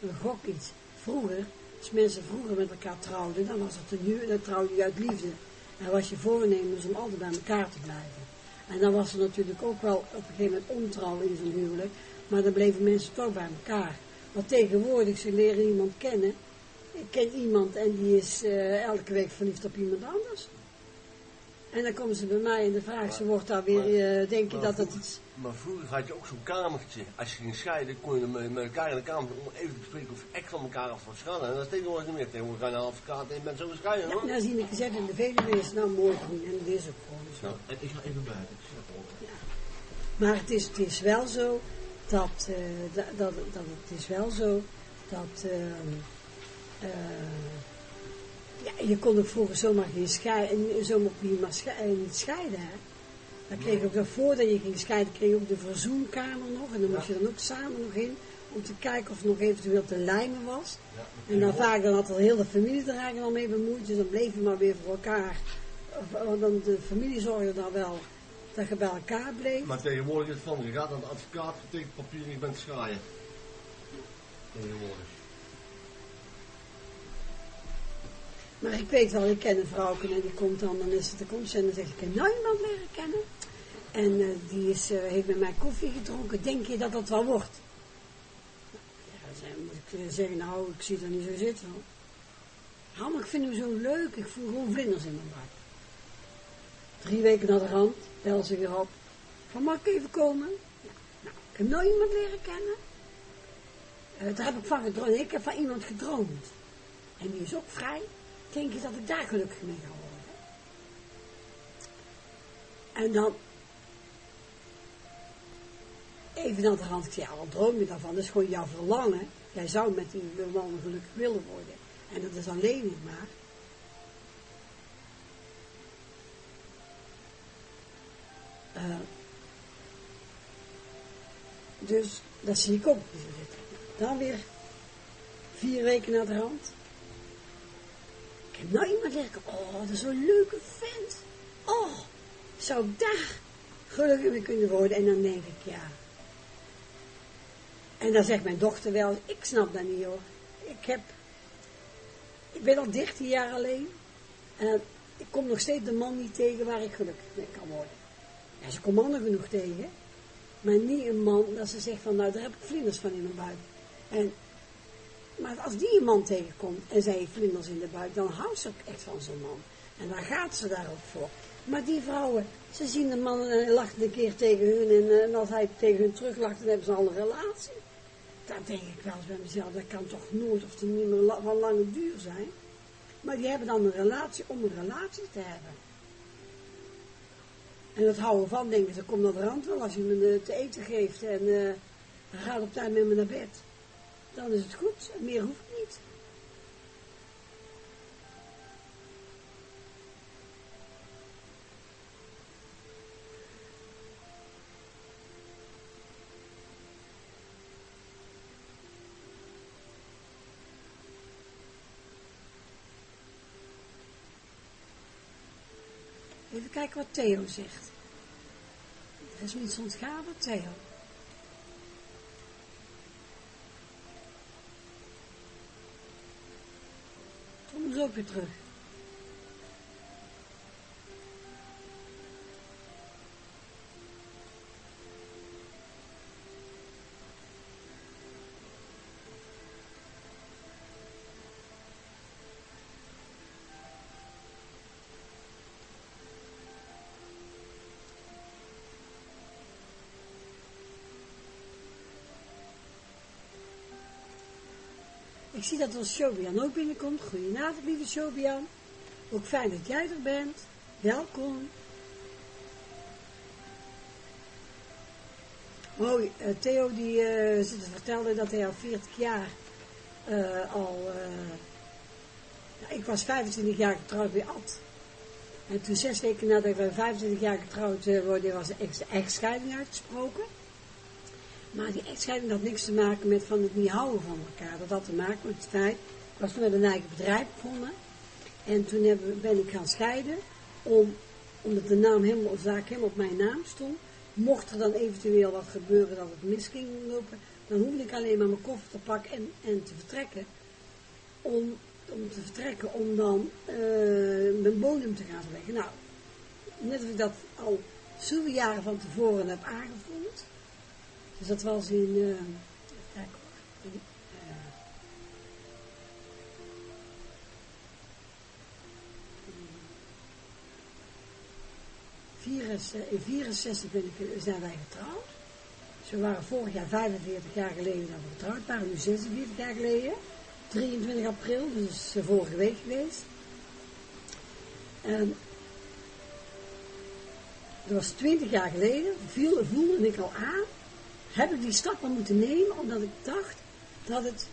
Een gok iets. Vroeger, als mensen vroeger met elkaar trouwden, dan was het een huwelijk, dan trouwde je uit liefde. En was je voornemens om altijd bij elkaar te blijven. En dan was er natuurlijk ook wel op een gegeven moment ontrouw in zo'n huwelijk. Maar dan bleven mensen toch bij elkaar. Want tegenwoordig, ze leren iemand kennen. Ik ken iemand en die is eh, elke week verliefd op iemand anders. En dan komen ze bij mij en de vraag, ze wordt daar weer, uh, denk je dat het vroeger- iets... Maar vroeger had je ook zo'n kamertje. Als je ging scheiden, kon je met, elkaar in de kamer om even te bespreken of je echt van elkaar af was gaan. En dat is tegenwoordig niet meer. Tegenwoordig ga je naar een advocaat en je bent zo gescheiden Ja, hoor. nou zie ik gezegd in de Veluwe is het nou mooi groen en dat is ook gewoon zo. Nou, en ik ga even buiten. Maar het is, het is wel zo dat, eh, dat, dat, dat het is wel zo dat ehm, eh, ja, je kon ook vroeger zomaar geen scheiden, zomaar niet, maar sche- eh, niet scheiden. Hè? Dan kreeg je ook nog, voordat je ging scheiden, kreeg je ook de verzoenkamer nog. En dan moest je dan ook samen nog in, om te kijken of er nog eventueel te lijmen was. En dan vaak dan had er heel de familie er eigenlijk al mee bemoeid, dus dan bleef je maar weer voor elkaar. Of, of dan de familie zorgde dan wel dat je bij elkaar bleef. Maar tegenwoordig is het van, je gaat naar de advocaat, getekend papier en je bent schaaien. Tegenwoordig. Maar ik weet wel, ik ken een vrouw en die komt dan, dan is het de komst en dan zegt ik, heb nou iemand leren kennen. En eh, die is, eh, heeft met mij koffie gedronken, denk je dat dat wel wordt? Ja, dan moet ik eh, zeggen, nou, ik zie er niet zo zitten. hoor. Ja, maar ik vind hem zo leuk, ik voel gewoon vlinders in mijn buik. Drie weken naar de rand, bel ze weer op. Van, mag ik even komen? Nou, ik heb nou iemand leren kennen. Daar heb ik van gedroomd. Ik heb van iemand gedroomd. En die is ook vrij. Denk je dat ik daar gelukkig mee ga worden? En dan... Even naar de hand. Ja, wat droom je daarvan? Dat is gewoon jouw verlangen. Jij zou met die man gelukkig willen worden. En dat is alleen niet maar. Eh, dus dat zie ik ook. Dan weer vier weken naar de hand. Heb nou iemand leren. Oh, dat is zo'n leuke vent. Oh, zou ik daar gelukkig mee kunnen worden? En dan denk ik, ja. En dan zegt mijn dochter wel, ik snap dat niet hoor. Ik heb, ik ben al 13 jaar alleen. En ik kom nog steeds de man niet tegen waar ik gelukkig mee kan worden. Ja, ze komt mannen genoeg tegen. Maar niet een man dat ze zegt van, nou daar heb ik vlinders van in mijn buik. En maar als die een man tegenkomt en zij heeft vlinders in de buik, dan houdt ze ook echt van zo'n man. En dan gaat ze daar ook voor. Maar die vrouwen, ze zien de man en lacht een keer tegen hun. En, eh, en als hij tegen hun teruglacht, dan hebben ze al een relatie. Dan denk ik wel eens bij mezelf, dat kan toch nooit of te niet meer van lange duur zijn. Maar die hebben dan een relatie om een relatie te hebben. En dat houden van, denk ik, dat komt de rand wel als je me eh, te eten geeft en eh hij gaat op tijd met me naar bed dan is het goed. Meer hoeft niet. Even kijken wat Theo zegt. Er is me iets ontgaan Theo. Kom zie dat ons Shobian ook binnenkomt. Goedenavond, lieve Shobian. Ook fijn dat jij er bent. Welkom. Oh, Theo die eh, zit te dat hij al 40 jaar eh, al... ja, ik was 25 jaar getrouwd bij Ad. En toen zes weken nadat ik 25 jaar getrouwd uh, worden, was de de echtscheiding uitgesproken. Maar die echtscheiding had niks te maken met van het niet houden van elkaar. Dat had te maken met het feit, ik was toen met een eigen bedrijf begonnen. En toen ben ik gaan scheiden, om, omdat de naam helemaal, of zaak helemaal op mijn naam stond. Mocht er dan eventueel wat gebeuren dat het mis ging lopen, dan hoefde ik alleen maar mijn koffer te pakken en, en te vertrekken. Om, om te vertrekken, om dan eh, mijn bodem te gaan verleggen. Nou, net als ik dat al zoveel jaren van tevoren heb aangevoeld. Dus dat was in, uh, kijk hoor, in, in 64 ben ik, zijn wij getrouwd. Dus we waren vorig jaar 45 jaar geleden dat we getrouwd waren, nu 46 jaar geleden. 23 april, dus vorige week geweest. En dat was 20 jaar geleden, viel, voelde ik al aan, heb ik die stappen moeten nemen, omdat ik dacht dat het,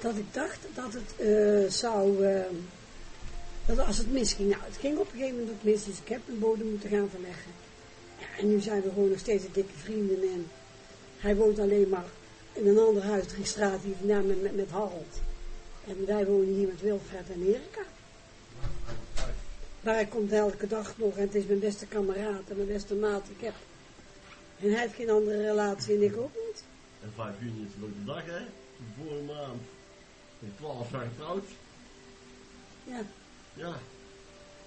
dat ik dacht dat het uh, zou, uh, dat als het misging, nou het ging op een gegeven moment mis, dus ik heb een bodem moeten gaan verleggen. Ja, en nu zijn we gewoon nog steeds dikke vrienden en hij woont alleen maar in een ander huis, drie straten hier vandaan met, met, met Harold. En wij wonen hier met Wilfred en Erika. Maar hij komt elke dag nog en het is mijn beste kameraad en mijn beste maat ik heb. En hij heeft geen andere relatie en ik ook niet. En 5 juni is een leuke dag, hè? De vorige maand. Ik 12 jaar getrouwd. Ja. Ja.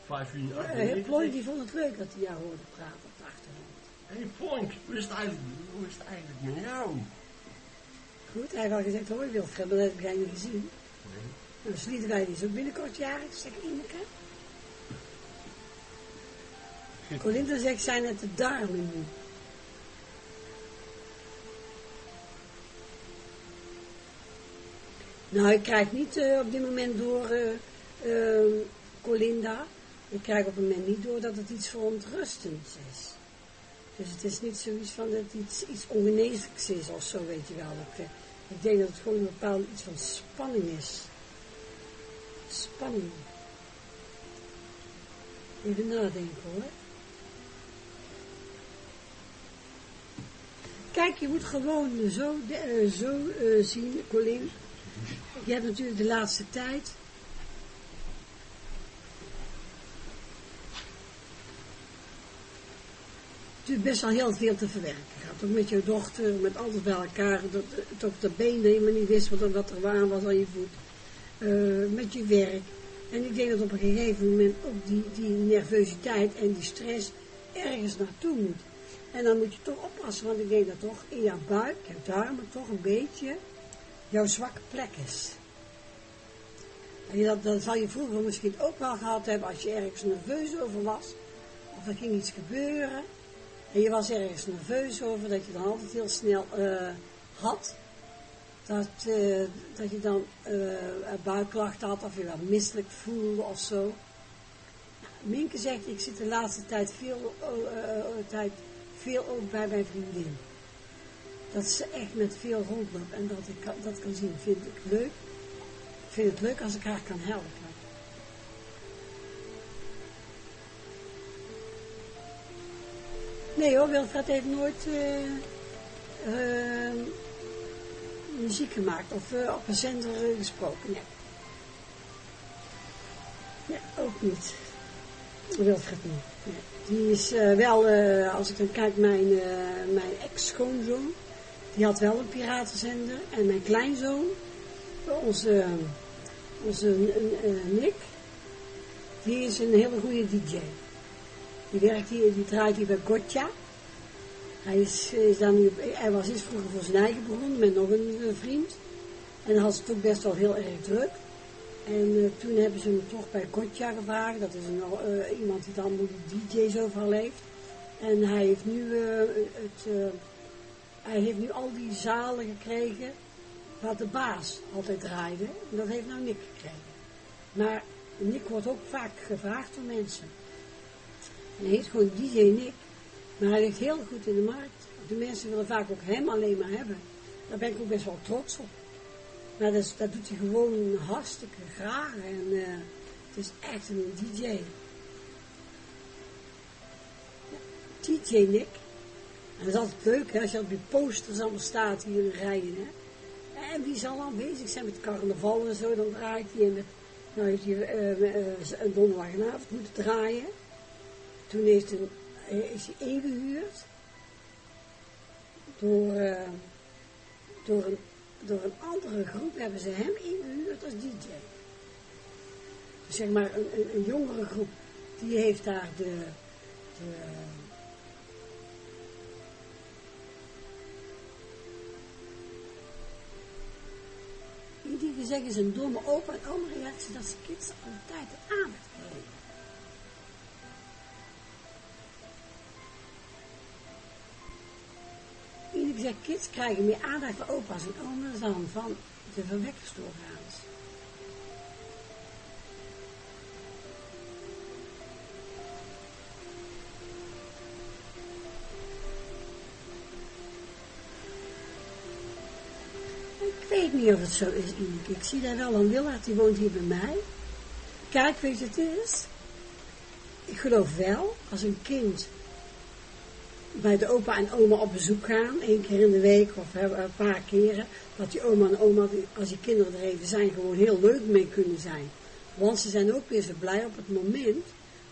5 juni ja, Ploy die vond het leuk dat hij jou hoorde praten op de achtergrond. Hé hey, Ponk, hoe is het eigenlijk, hoe is het eigenlijk met jou? Goed, hij heeft al gezegd, hoor, Wilfred, maar dat heb jij niet gezien. Nee. Nou, Sliederwijn is ook binnenkort jarig, zeg Ineke. Colinda zegt, zijn het de darmen nu? Nou, ik krijg niet uh, op dit moment door uh, uh, Colinda. Ik krijg op het moment niet door dat het iets verontrustends is. Dus het is niet zoiets van dat het iets, iets ongeneeslijks is of zo, weet je wel. Ik, ik denk dat het gewoon een bepaald iets van spanning is. Spanning. Even nadenken hoor. Kijk, je moet gewoon zo, zo zien, Colin. Je hebt natuurlijk de laatste tijd. natuurlijk best wel heel veel te verwerken gaat. Ook met je dochter, met alles bij elkaar. Dat, het ook de been helemaal niet wist wat, wat er waar was aan je voet. Uh, met je werk. En ik denk dat op een gegeven moment ook die, die nervositeit en die stress ergens naartoe moet. En dan moet je toch oppassen, want ik denk dat toch in jouw buik, jouw darmen, toch een beetje jouw zwakke plek is. Dat, dat zal je vroeger misschien ook wel gehad hebben als je ergens nerveus over was. Of er ging iets gebeuren. En je was ergens nerveus over, dat je dan altijd heel snel uh, had. Dat, uh, dat je dan uh, buikklachten had of je wat misselijk voelde of zo. Minke zegt, ik zit de laatste tijd veel, tijd veel ook bij mijn vriendin. Dat ze echt met veel rondloopt en dat ik dat kan zien, vind ik leuk. Vind het leuk als ik haar kan helpen. Nee hoor, Wilfred heeft nooit uh, muziek gemaakt of uh, op een zender gesproken. Nee. Nee, ook niet. Wilfred niet. Die is wel, als ik dan kijk, mijn, mijn ex-schoonzoon, die had wel een piratenzender. En mijn kleinzoon, onze, onze Nick, die is een hele goede DJ. Die werkt hier, die draait hier bij Gotcha. Hij, is, is dan hij was eerst vroeger voor zijn eigen begonnen met nog een, een vriend. En had het ook best wel heel erg druk. En toen hebben ze hem toch bij Gotcha gevraagd. Dat is een, iemand die dan de DJ's overal heeft. En hij heeft nu, het, hij heeft nu al die zalen gekregen waar de baas altijd draaide. En dat heeft nou Nick gekregen. Maar Nick wordt ook vaak gevraagd door mensen. En hij heet gewoon DJ Nick. Maar hij ligt heel goed in de markt. De mensen willen vaak ook hem alleen maar hebben. Daar ben ik ook best wel trots op. Maar dat, dat doet hij gewoon hartstikke graag. En uh, het is echt een DJ. DJ Nick. En dat is altijd leuk hè, als je op die posters allemaal staat hier in rijen. Hè. En wie zal dan bezig zijn met carnaval en zo, dan draait hij met, nou heeft hij uh, uh, een donderdagavond moeten draaien. Toen heeft een, is hij ingehuurd door, door, een, door een andere groep hebben ze hem ingehuurd als DJ. Zeg maar een, een, een jongere groep, die heeft daar de, De, die zeggen ze een domme opa en oma reactie dat ze kids altijd de aandacht krijgen. Iedereen zegt, kids krijgen meer aandacht van opa's en oma's dan van de verwekkersdoorgaans. Weet niet of het zo is. Ik zie daar wel een Willard, die woont hier bij mij. Kijk, weet je het is? Ik geloof wel, als een kind bij de opa en oma op bezoek gaan, één keer in de week of een paar keren, dat die oma en oma, als die kinderen er even zijn, gewoon heel leuk mee kunnen zijn. Want ze zijn ook weer zo blij op het moment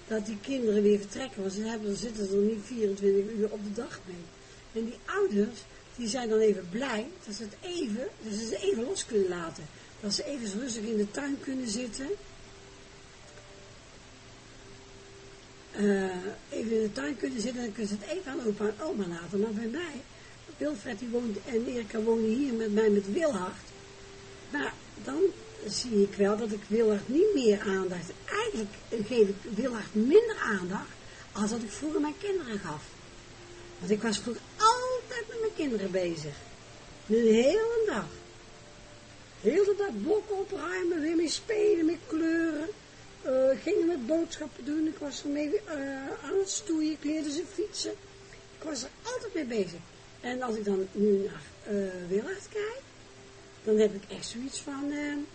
dat die kinderen weer vertrekken, want ze hebben, zitten er niet 24 uur op de dag mee. En die ouders, die zijn dan even blij dat ze het even, dat ze ze even los kunnen laten. Dat ze even rustig in de tuin kunnen zitten. Uh, even in de tuin kunnen zitten en dan kunnen ze het even aan opa en oma laten. Maar bij mij, Wilfred die woont en Erika wonen hier met mij met Wilhard. Maar dan zie ik wel dat ik Wilhard niet meer aandacht. Eigenlijk geef ik Wilhard minder aandacht als dat ik vroeger mijn kinderen gaf. Want ik was vroeger altijd met mijn kinderen bezig. De hele dag. De hele dag blokken opruimen, weer mee spelen, met kleuren. Uh, gingen met boodschappen doen. Ik was ermee uh, aan het stoeien. Ik leerde ze fietsen. Ik was er altijd mee bezig. En als ik dan nu naar uh, Willard kijk, dan heb ik echt zoiets van... nou,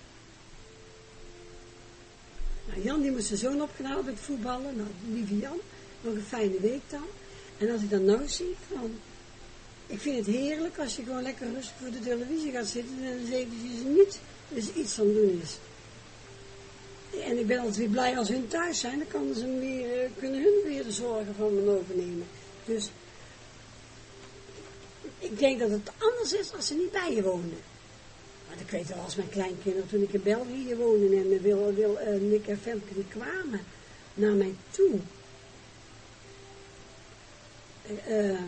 Jan die moest zijn zoon opgehaald met voetballen. Nou, lieve Jan, nog een fijne week dan. En als ik dan nou zie van... Ik vind het heerlijk als je gewoon lekker rustig voor de televisie gaat zitten en eens eventjes niet dus iets van doen is. En ik ben altijd weer blij als hun thuis zijn, dan kunnen, ze weer, kunnen hun weer de zorgen van me overnemen. Dus ik denk dat het anders is als ze niet bij je wonen. Want ik weet wel, als mijn kleinkinderen, toen ik in België woonde en Wil, Wil, uh, Nick en Femke die kwamen naar mij toe. Uh,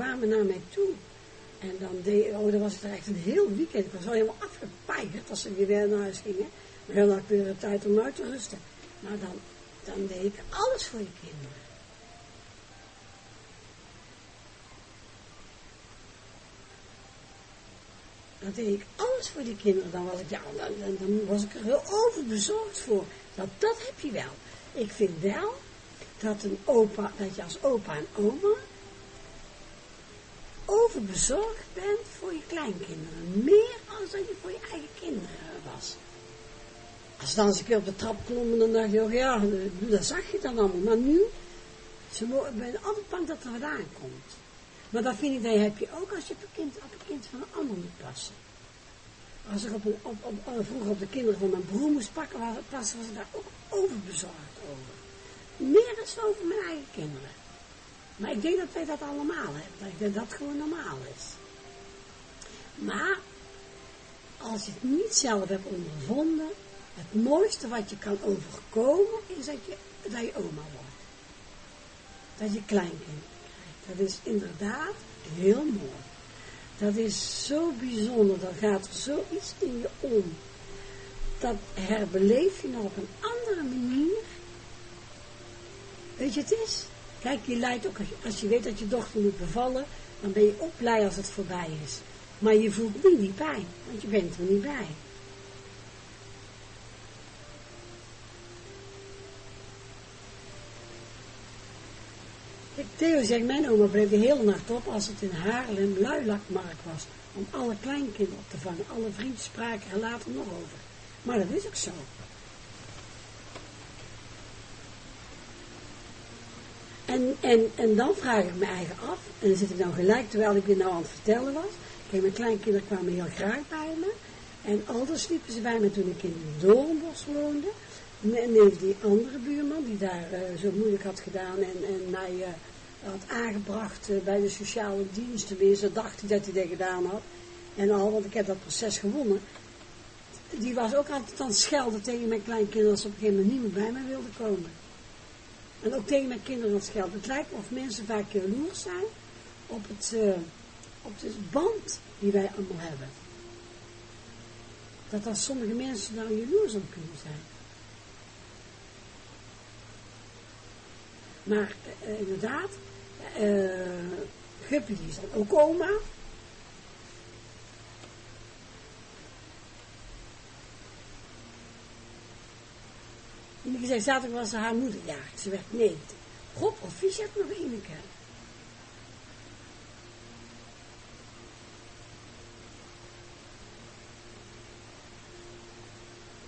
kwamen naar mij toe. En dan deed, oh, dan was het echt een heel weekend. Ik was al helemaal afgepeigerd als ze weer naar huis gingen. Maar dan had weer tijd om uit te rusten. Maar dan, dan deed ik alles voor je kinderen. Dan deed ik alles voor die kinderen. Dan was ik, ja, dan, dan was ik er heel overbezorgd voor. Dat, dat heb je wel. Ik vind wel dat een opa, dat je als opa en oma overbezorgd bent voor je kleinkinderen. Meer dan dat je voor je eigen kinderen was. Als dan eens een keer op de trap klommen, dan dacht je, oh ja, dat zag je dan allemaal. Maar nu, ze ben altijd bang dat er wat aankomt. Maar dat vind ik, dat heb je ook als je op een kind, kind van een ander moet passen. Als ik op een, op, vroeger op de kinderen van mijn broer moest pakken, passen, was ik daar ook overbezorgd over. Meer dan over mijn eigen kinderen. Maar ik denk dat wij dat allemaal hebben. Dat ik denk dat dat gewoon normaal is. Maar, als je het niet zelf hebt ondervonden, het mooiste wat je kan overkomen, is dat je, dat je oma wordt. Dat je kleinkind krijgt. Dat is inderdaad heel mooi. Dat is zo bijzonder, dan gaat er zoiets in je om. Dat herbeleef je nog op een andere manier. Weet je, het is, kijk, je lijdt ook, als je weet dat je dochter moet bevallen, dan ben je ook blij als het voorbij is. Maar je voelt niet die pijn, want je bent er niet bij. Theo zegt, mijn oma bleef de hele nacht op als het in Haarlem luilakmarkt was, om alle kleinkinderen op te vangen. Alle vrienden spraken er later nog over. Maar dat is ook zo. En, en, en dan vraag ik me eigen af, en dan zit ik nou gelijk, terwijl ik dit nou aan het vertellen was, kijk, mijn kleinkinderen kwamen heel graag bij me, en anders sliepen ze bij me toen ik in Doornbos woonde, en neef die andere buurman, die daar uh, zo moeilijk had gedaan en, en mij uh, had aangebracht uh, bij de sociale diensten, tenminste dacht hij dat hij dat gedaan had. En al, want ik heb dat proces gewonnen. Die was ook altijd aan het schelden tegen mijn kleinkinderen als ze op een gegeven moment niet meer bij mij wilden komen. En ook tegen mijn kinderen als geld. Het lijkt of mensen vaak jaloers zijn op het, uh, op de band die wij allemaal hebben. Dat er sommige mensen daar jaloers op kunnen zijn. Maar uh, inderdaad, uh, Guppy is ook oma. En die zei, zaterdag was haar moeder ja, Ze werd 90. God, of je hebt nog een keer.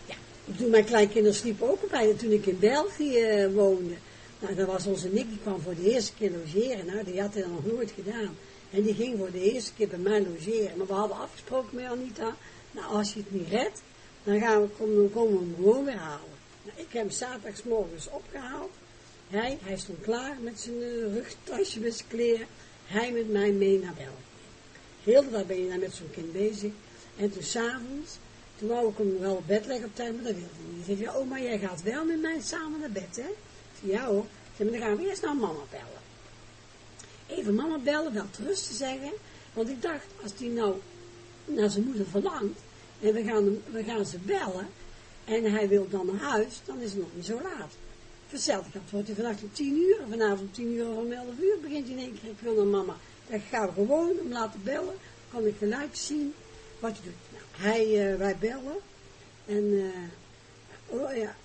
Ja, toen mijn kleinkinderen sliepen ook bij toen ik in België uh, woonde. Nou, dan was onze Nick, die kwam voor de eerste keer logeren. Nou, die had het nog nooit gedaan. En die ging voor de eerste keer bij mij logeren. Maar we hadden afgesproken met Anita, nou, als je het niet redt, dan gaan we, komen, komen we hem gewoon weer halen. Nou, ik heb hem zaterdagsmorgens opgehaald. Hij, hij stond klaar met zijn uh, rugtasje, met zijn kleren. Hij met mij mee naar België. Heel dag ben je daar met zo'n kind bezig. En toen s'avonds, toen wou ik hem wel op bed leggen op tijd, maar dat wilde hij niet. Hij zei, oma, jij gaat wel met mij samen naar bed, hè? Ik ja hoor. Zei, maar dan gaan we eerst naar mama bellen. Even mama bellen, wel rust te zeggen. Want ik dacht, als die nou naar zijn moeder verlangt, en we gaan, we gaan ze bellen, en hij wil dan naar huis, dan is het nog niet zo laat. Vertelt ik, het wordt hij vannacht om tien uur, vanavond om tien uur of om elf uur begint hij in één keer, ik wil naar mama. Gaan we gewoon hem laten bellen, kan ik gelijk zien wat hij doet. Nou, hij, uh, wij bellen, en, uh, oh ja,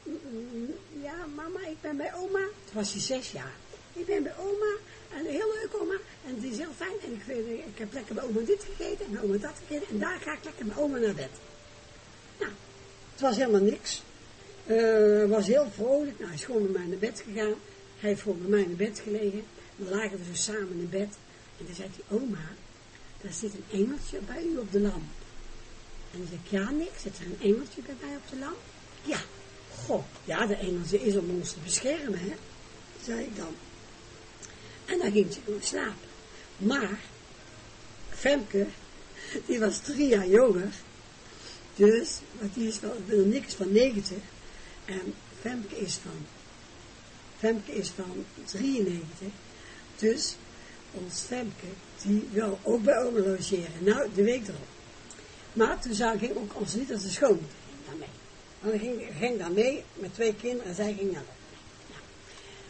ja, mama, ik ben bij oma. Toen was hij zes jaar. Ik ben bij oma, en heel leuk oma, en het is heel fijn, en ik, ik heb lekker bij oma dit gegeten, en bij oma dat gegeten, en daar ga ik lekker bij oma naar bed. Het was helemaal niks. Uh, was heel vrolijk. Nou, hij is gewoon bij mij naar bed gegaan. Hij heeft gewoon bij mij naar bed gelegen. Dan lagen we zo samen in bed. En dan zei hij, oma, daar zit een engeltje bij u op de lamp. En dan zei ik, ja niks, zit er een engeltje bij mij op de lamp? Ja. God, ja, de engeltje is om ons te beschermen, hè. Zei ik dan. En dan ging ze gewoon slapen. Maar, Femke, die was drie jaar jonger. Dus, want is wel, niks van 90. En Femke is van, Femke is van 93. Dus, ons Femke, die wil ook bij oma logeren. Nou, de week erop. Maar toen zag ik ook ons niet als de schoonmoeder ging ik ging, ging daar mee met twee kinderen en zij ging naar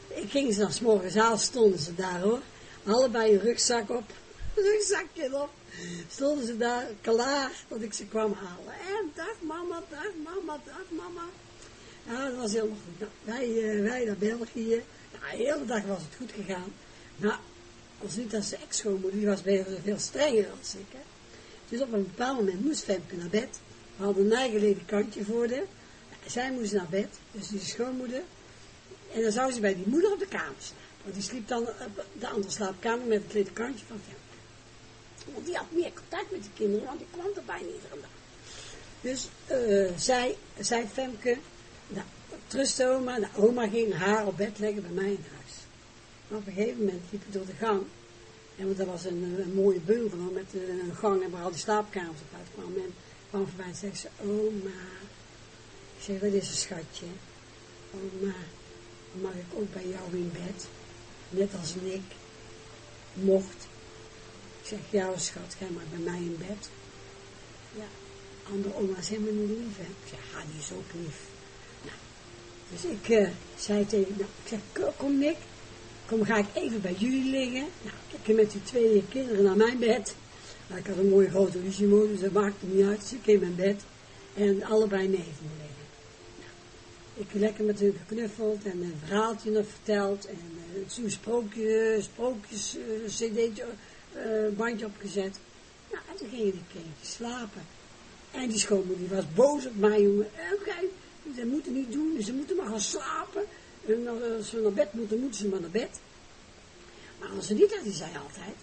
nou, Ik ging ze dan morgens aan, stonden ze daar hoor. Allebei een rugzak op. Rugzakje op stonden ze daar klaar dat ik ze kwam halen. En dag mama, dag mama, dag mama. Ja, dat was helemaal goed. Nou, wij, uh, wij naar België. De hele dag was het goed gegaan. Nou, als niet als de ex-schoonmoeder, die was veel strenger dan ik. Hè. Dus op een bepaald moment moest Femke naar bed. We hadden een eigen kantje voor de. Zij moest naar bed, dus die schoonmoeder. En dan zou ze bij die moeder op de kamer staan. Want die sliep dan op de andere slaapkamer met het ledekantje van Femke. Want die had meer contact met de kinderen, want die kwam er bijna iedere dag. Dus uh, zij, zij Femke, nou, trust oma, de oma ging haar op bed leggen bij mij in huis. Maar op een gegeven moment liep ik door de gang. En dat was een, een mooie beugel met een gang en waar al die slaapkamers op uitkwamen. En kwam voorbij en zei ze, oma. Ik zei, wat is een schatje? Oma, mag ik ook bij jou in bed? Net als ik mocht. Zeg, ja schat, ga maar bij mij in bed. Ja, andere oma's hebben me lief, hè. Ik zeg, ja, die is ook lief. Nou, dus ik uh, zei tegen nou, ik zeg, kom Nick, kom ga ik even bij jullie liggen. Nou, ik ging met die twee kinderen naar mijn bed. Nou, ik had een mooie grote lucimo, dus dat maakte niet uit. Dus ik in mijn bed en allebei neven liggen. Nou, ik lekker met hun geknuffeld en een verhaaltje nog verteld en uh, zo'n sprookje, sprookjes uh, cd'tje uh, bandje opgezet. Nou, en toen gingen die kindjes slapen. En die schoonmoeder was boos op mij, jongen. Oké, okay, ze moeten niet doen, ze moeten maar gaan slapen. En als ze naar bed moeten, moeten ze maar naar bed. Maar als ze niet, dat die zei altijd,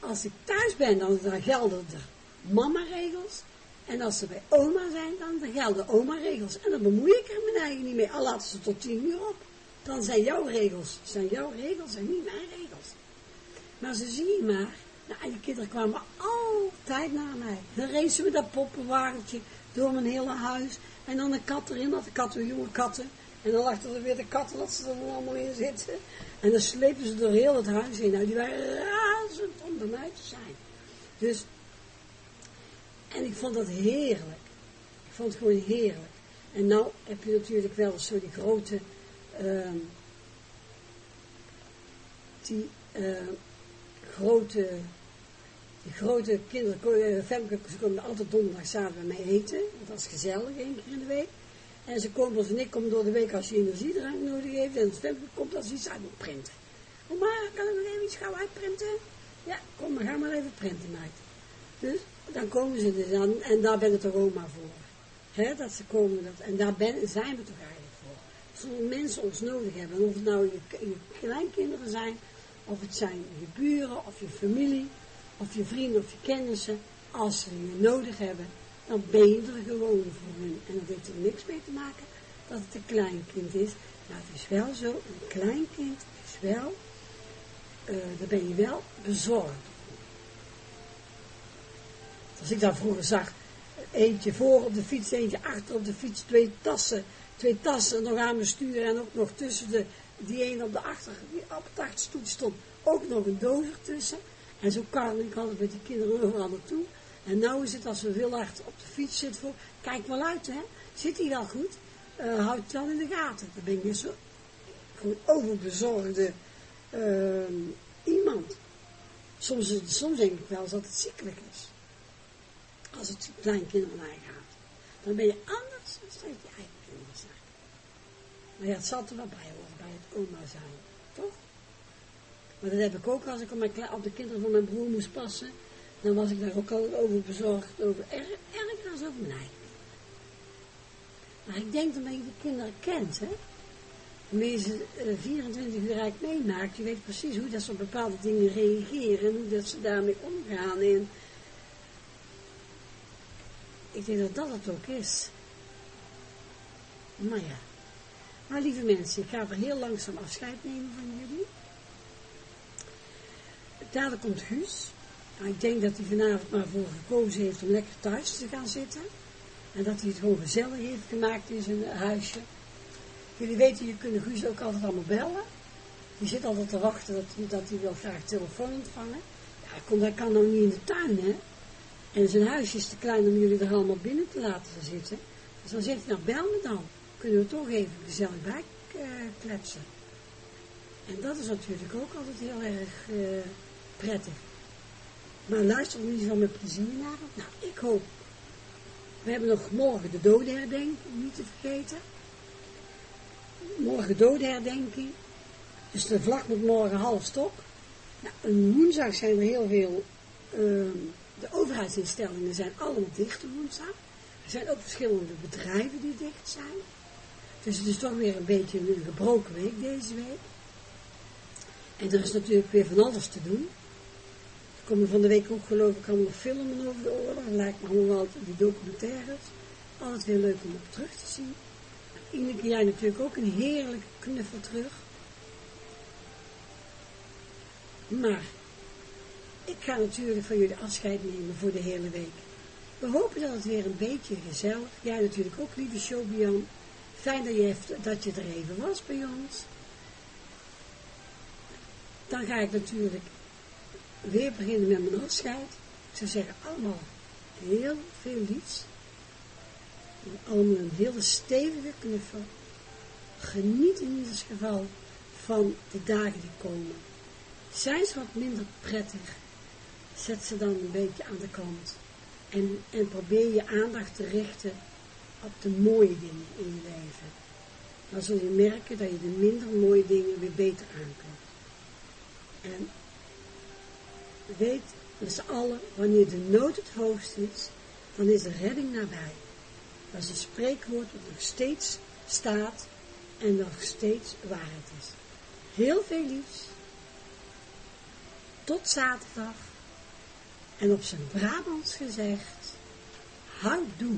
als ik thuis ben, dan, dan gelden de mama-regels. En als ze bij oma zijn, dan, gelden oma-regels. En dan bemoei ik er mijn eigen niet mee. Al laten ze tot tien uur op. Dan zijn jouw regels, zijn jouw regels en niet mijn regels. Maar ze zien maar, nou, die kinderen kwamen altijd naar mij. Dan reed ze met dat poppenwagentje door mijn hele huis. En dan een kat erin, had de katten, jonge katten. En dan lachten er weer de katten dat ze er allemaal in zitten. En dan slepen ze door heel het huis heen. Nou, die waren razend om bij mij te zijn. Dus, en ik vond dat heerlijk. Ik vond het gewoon heerlijk. En nou heb je natuurlijk wel zo die grote, ehm die uh, grote, die grote kinderen, Femke, ze komen altijd donderdag samen bij mij eten, dat is gezellig, één keer in de week. En ze komen als en ik kom door de week als je energiedrank nodig heeft. En Femke komt als iets uit moet printen. Oma, kan ik nog even iets gauw uitprinten? Ja, kom maar, ga maar even printen, meid. Dus dan komen ze dus aan, en daar ben ik toch oma voor. He, dat ze komen, dat, en daar ben, zijn we toch eigenlijk voor. Zoals mensen ons nodig hebben, of het nou je kleinkinderen zijn, of het zijn je buren, of je familie, of je vrienden, of je kennissen, als ze je nodig hebben, dan ben je er gewoon voor hun. En dat heeft er niks mee te maken dat het een kleinkind is. Maar het is wel zo, een kleinkind is wel, uh, daar ben je wel bezorgd. Als ik daar vroeger zag, eentje voor op de fiets, eentje achter op de fiets, twee tassen, twee tassen nog aan mijn stuur en ook nog tussen de, die een op de achter, die op stond, ook nog een doos ertussen. En zo kan ik altijd met die kinderen overal naartoe. En nou is het als we heel hard op de fiets zitten voor, kijk wel uit hè, zit hij wel goed? Uh, houd het wel in de gaten. Dan ben weer zo, gewoon overbezorgde uh, iemand. Soms, soms denk ik wel eens dat het ziekelijk is. Als het kleinkinderen gaat. Dan ben je anders dan je. Maar ja, het zal er wel bij horen, bij het oma zijn. Toch? Maar dat heb ik ook als ik op, mijn, op de kinderen van mijn broer moest passen dan was ik daar ook al over bezorgd, over, erg, erg over mijn eigen Maar ik denk dat je de kinderen kent, hè. Wanneer ze uh, 24 uur eigenlijk meemaakt, je weet precies hoe dat ze op bepaalde dingen reageren, en hoe dat ze daarmee omgaan. En ik denk dat dat het ook is. Maar ja. Maar lieve mensen, ik ga er heel langzaam afscheid nemen van jullie. Dadelijk komt Guus. Nou, ik denk dat hij vanavond maar voor gekozen heeft om lekker thuis te gaan zitten. En dat hij het gewoon gezellig heeft gemaakt in zijn huisje. Jullie weten, je kunt Guus ook altijd allemaal bellen. Die zit altijd te wachten dat, hij, dat hij wil graag telefoon ontvangen. Ja, komt, hij kan nou niet in de tuin, hè. En zijn huisje is te klein om jullie er allemaal binnen te laten zitten. Dus dan zegt hij, nou bel me dan. Kunnen we toch even gezellig bij uh, kletsen. En dat is natuurlijk ook altijd heel erg uh, prettig. Maar luister er niet van met plezier naar. Nou, ik hoop. We hebben nog morgen de dodenherdenking, niet te vergeten. Morgen dodenherdenking. Dus de vlag moet morgen half stok. Nou, een woensdag zijn er heel veel... Uh, de overheidsinstellingen zijn allemaal dicht op woensdag. Er zijn ook verschillende bedrijven die dicht zijn. Dus het is toch weer een beetje een gebroken week deze week. En er is natuurlijk weer van alles te doen. Er komen van de week ook geloof ik allemaal filmen over de oorlog. Lijkt me allemaal die documentaires. Altijd weer leuk om op terug te zien. Ineke, jij natuurlijk ook een heerlijke knuffel terug. Maar ik ga natuurlijk van jullie afscheid nemen voor de hele week. We hopen dat het weer een beetje gezellig. Jij natuurlijk ook, lieve Shobian. Fijn dat je, dat je er even was bij ons. Dan ga ik natuurlijk weer beginnen met mijn afscheid. Ik zou zeggen, allemaal heel veel liefs. Allemaal een hele stevige knuffel. Geniet in ieder geval van de dagen die komen. Zijn ze wat minder prettig zet ze dan een beetje aan de kant. En, en probeer je aandacht te richten op de mooie dingen in je leven. Dan zul je merken dat je de minder mooie dingen weer beter aankunt. En weet met z'n allen, wanneer de nood het hoogst is, dan is de redding nabij. Dat is een spreekwoord dat nog steeds staat en nog steeds waarheid is. Heel veel liefs. Tot zaterdag. En op zijn Brabants gezegd, houdoe.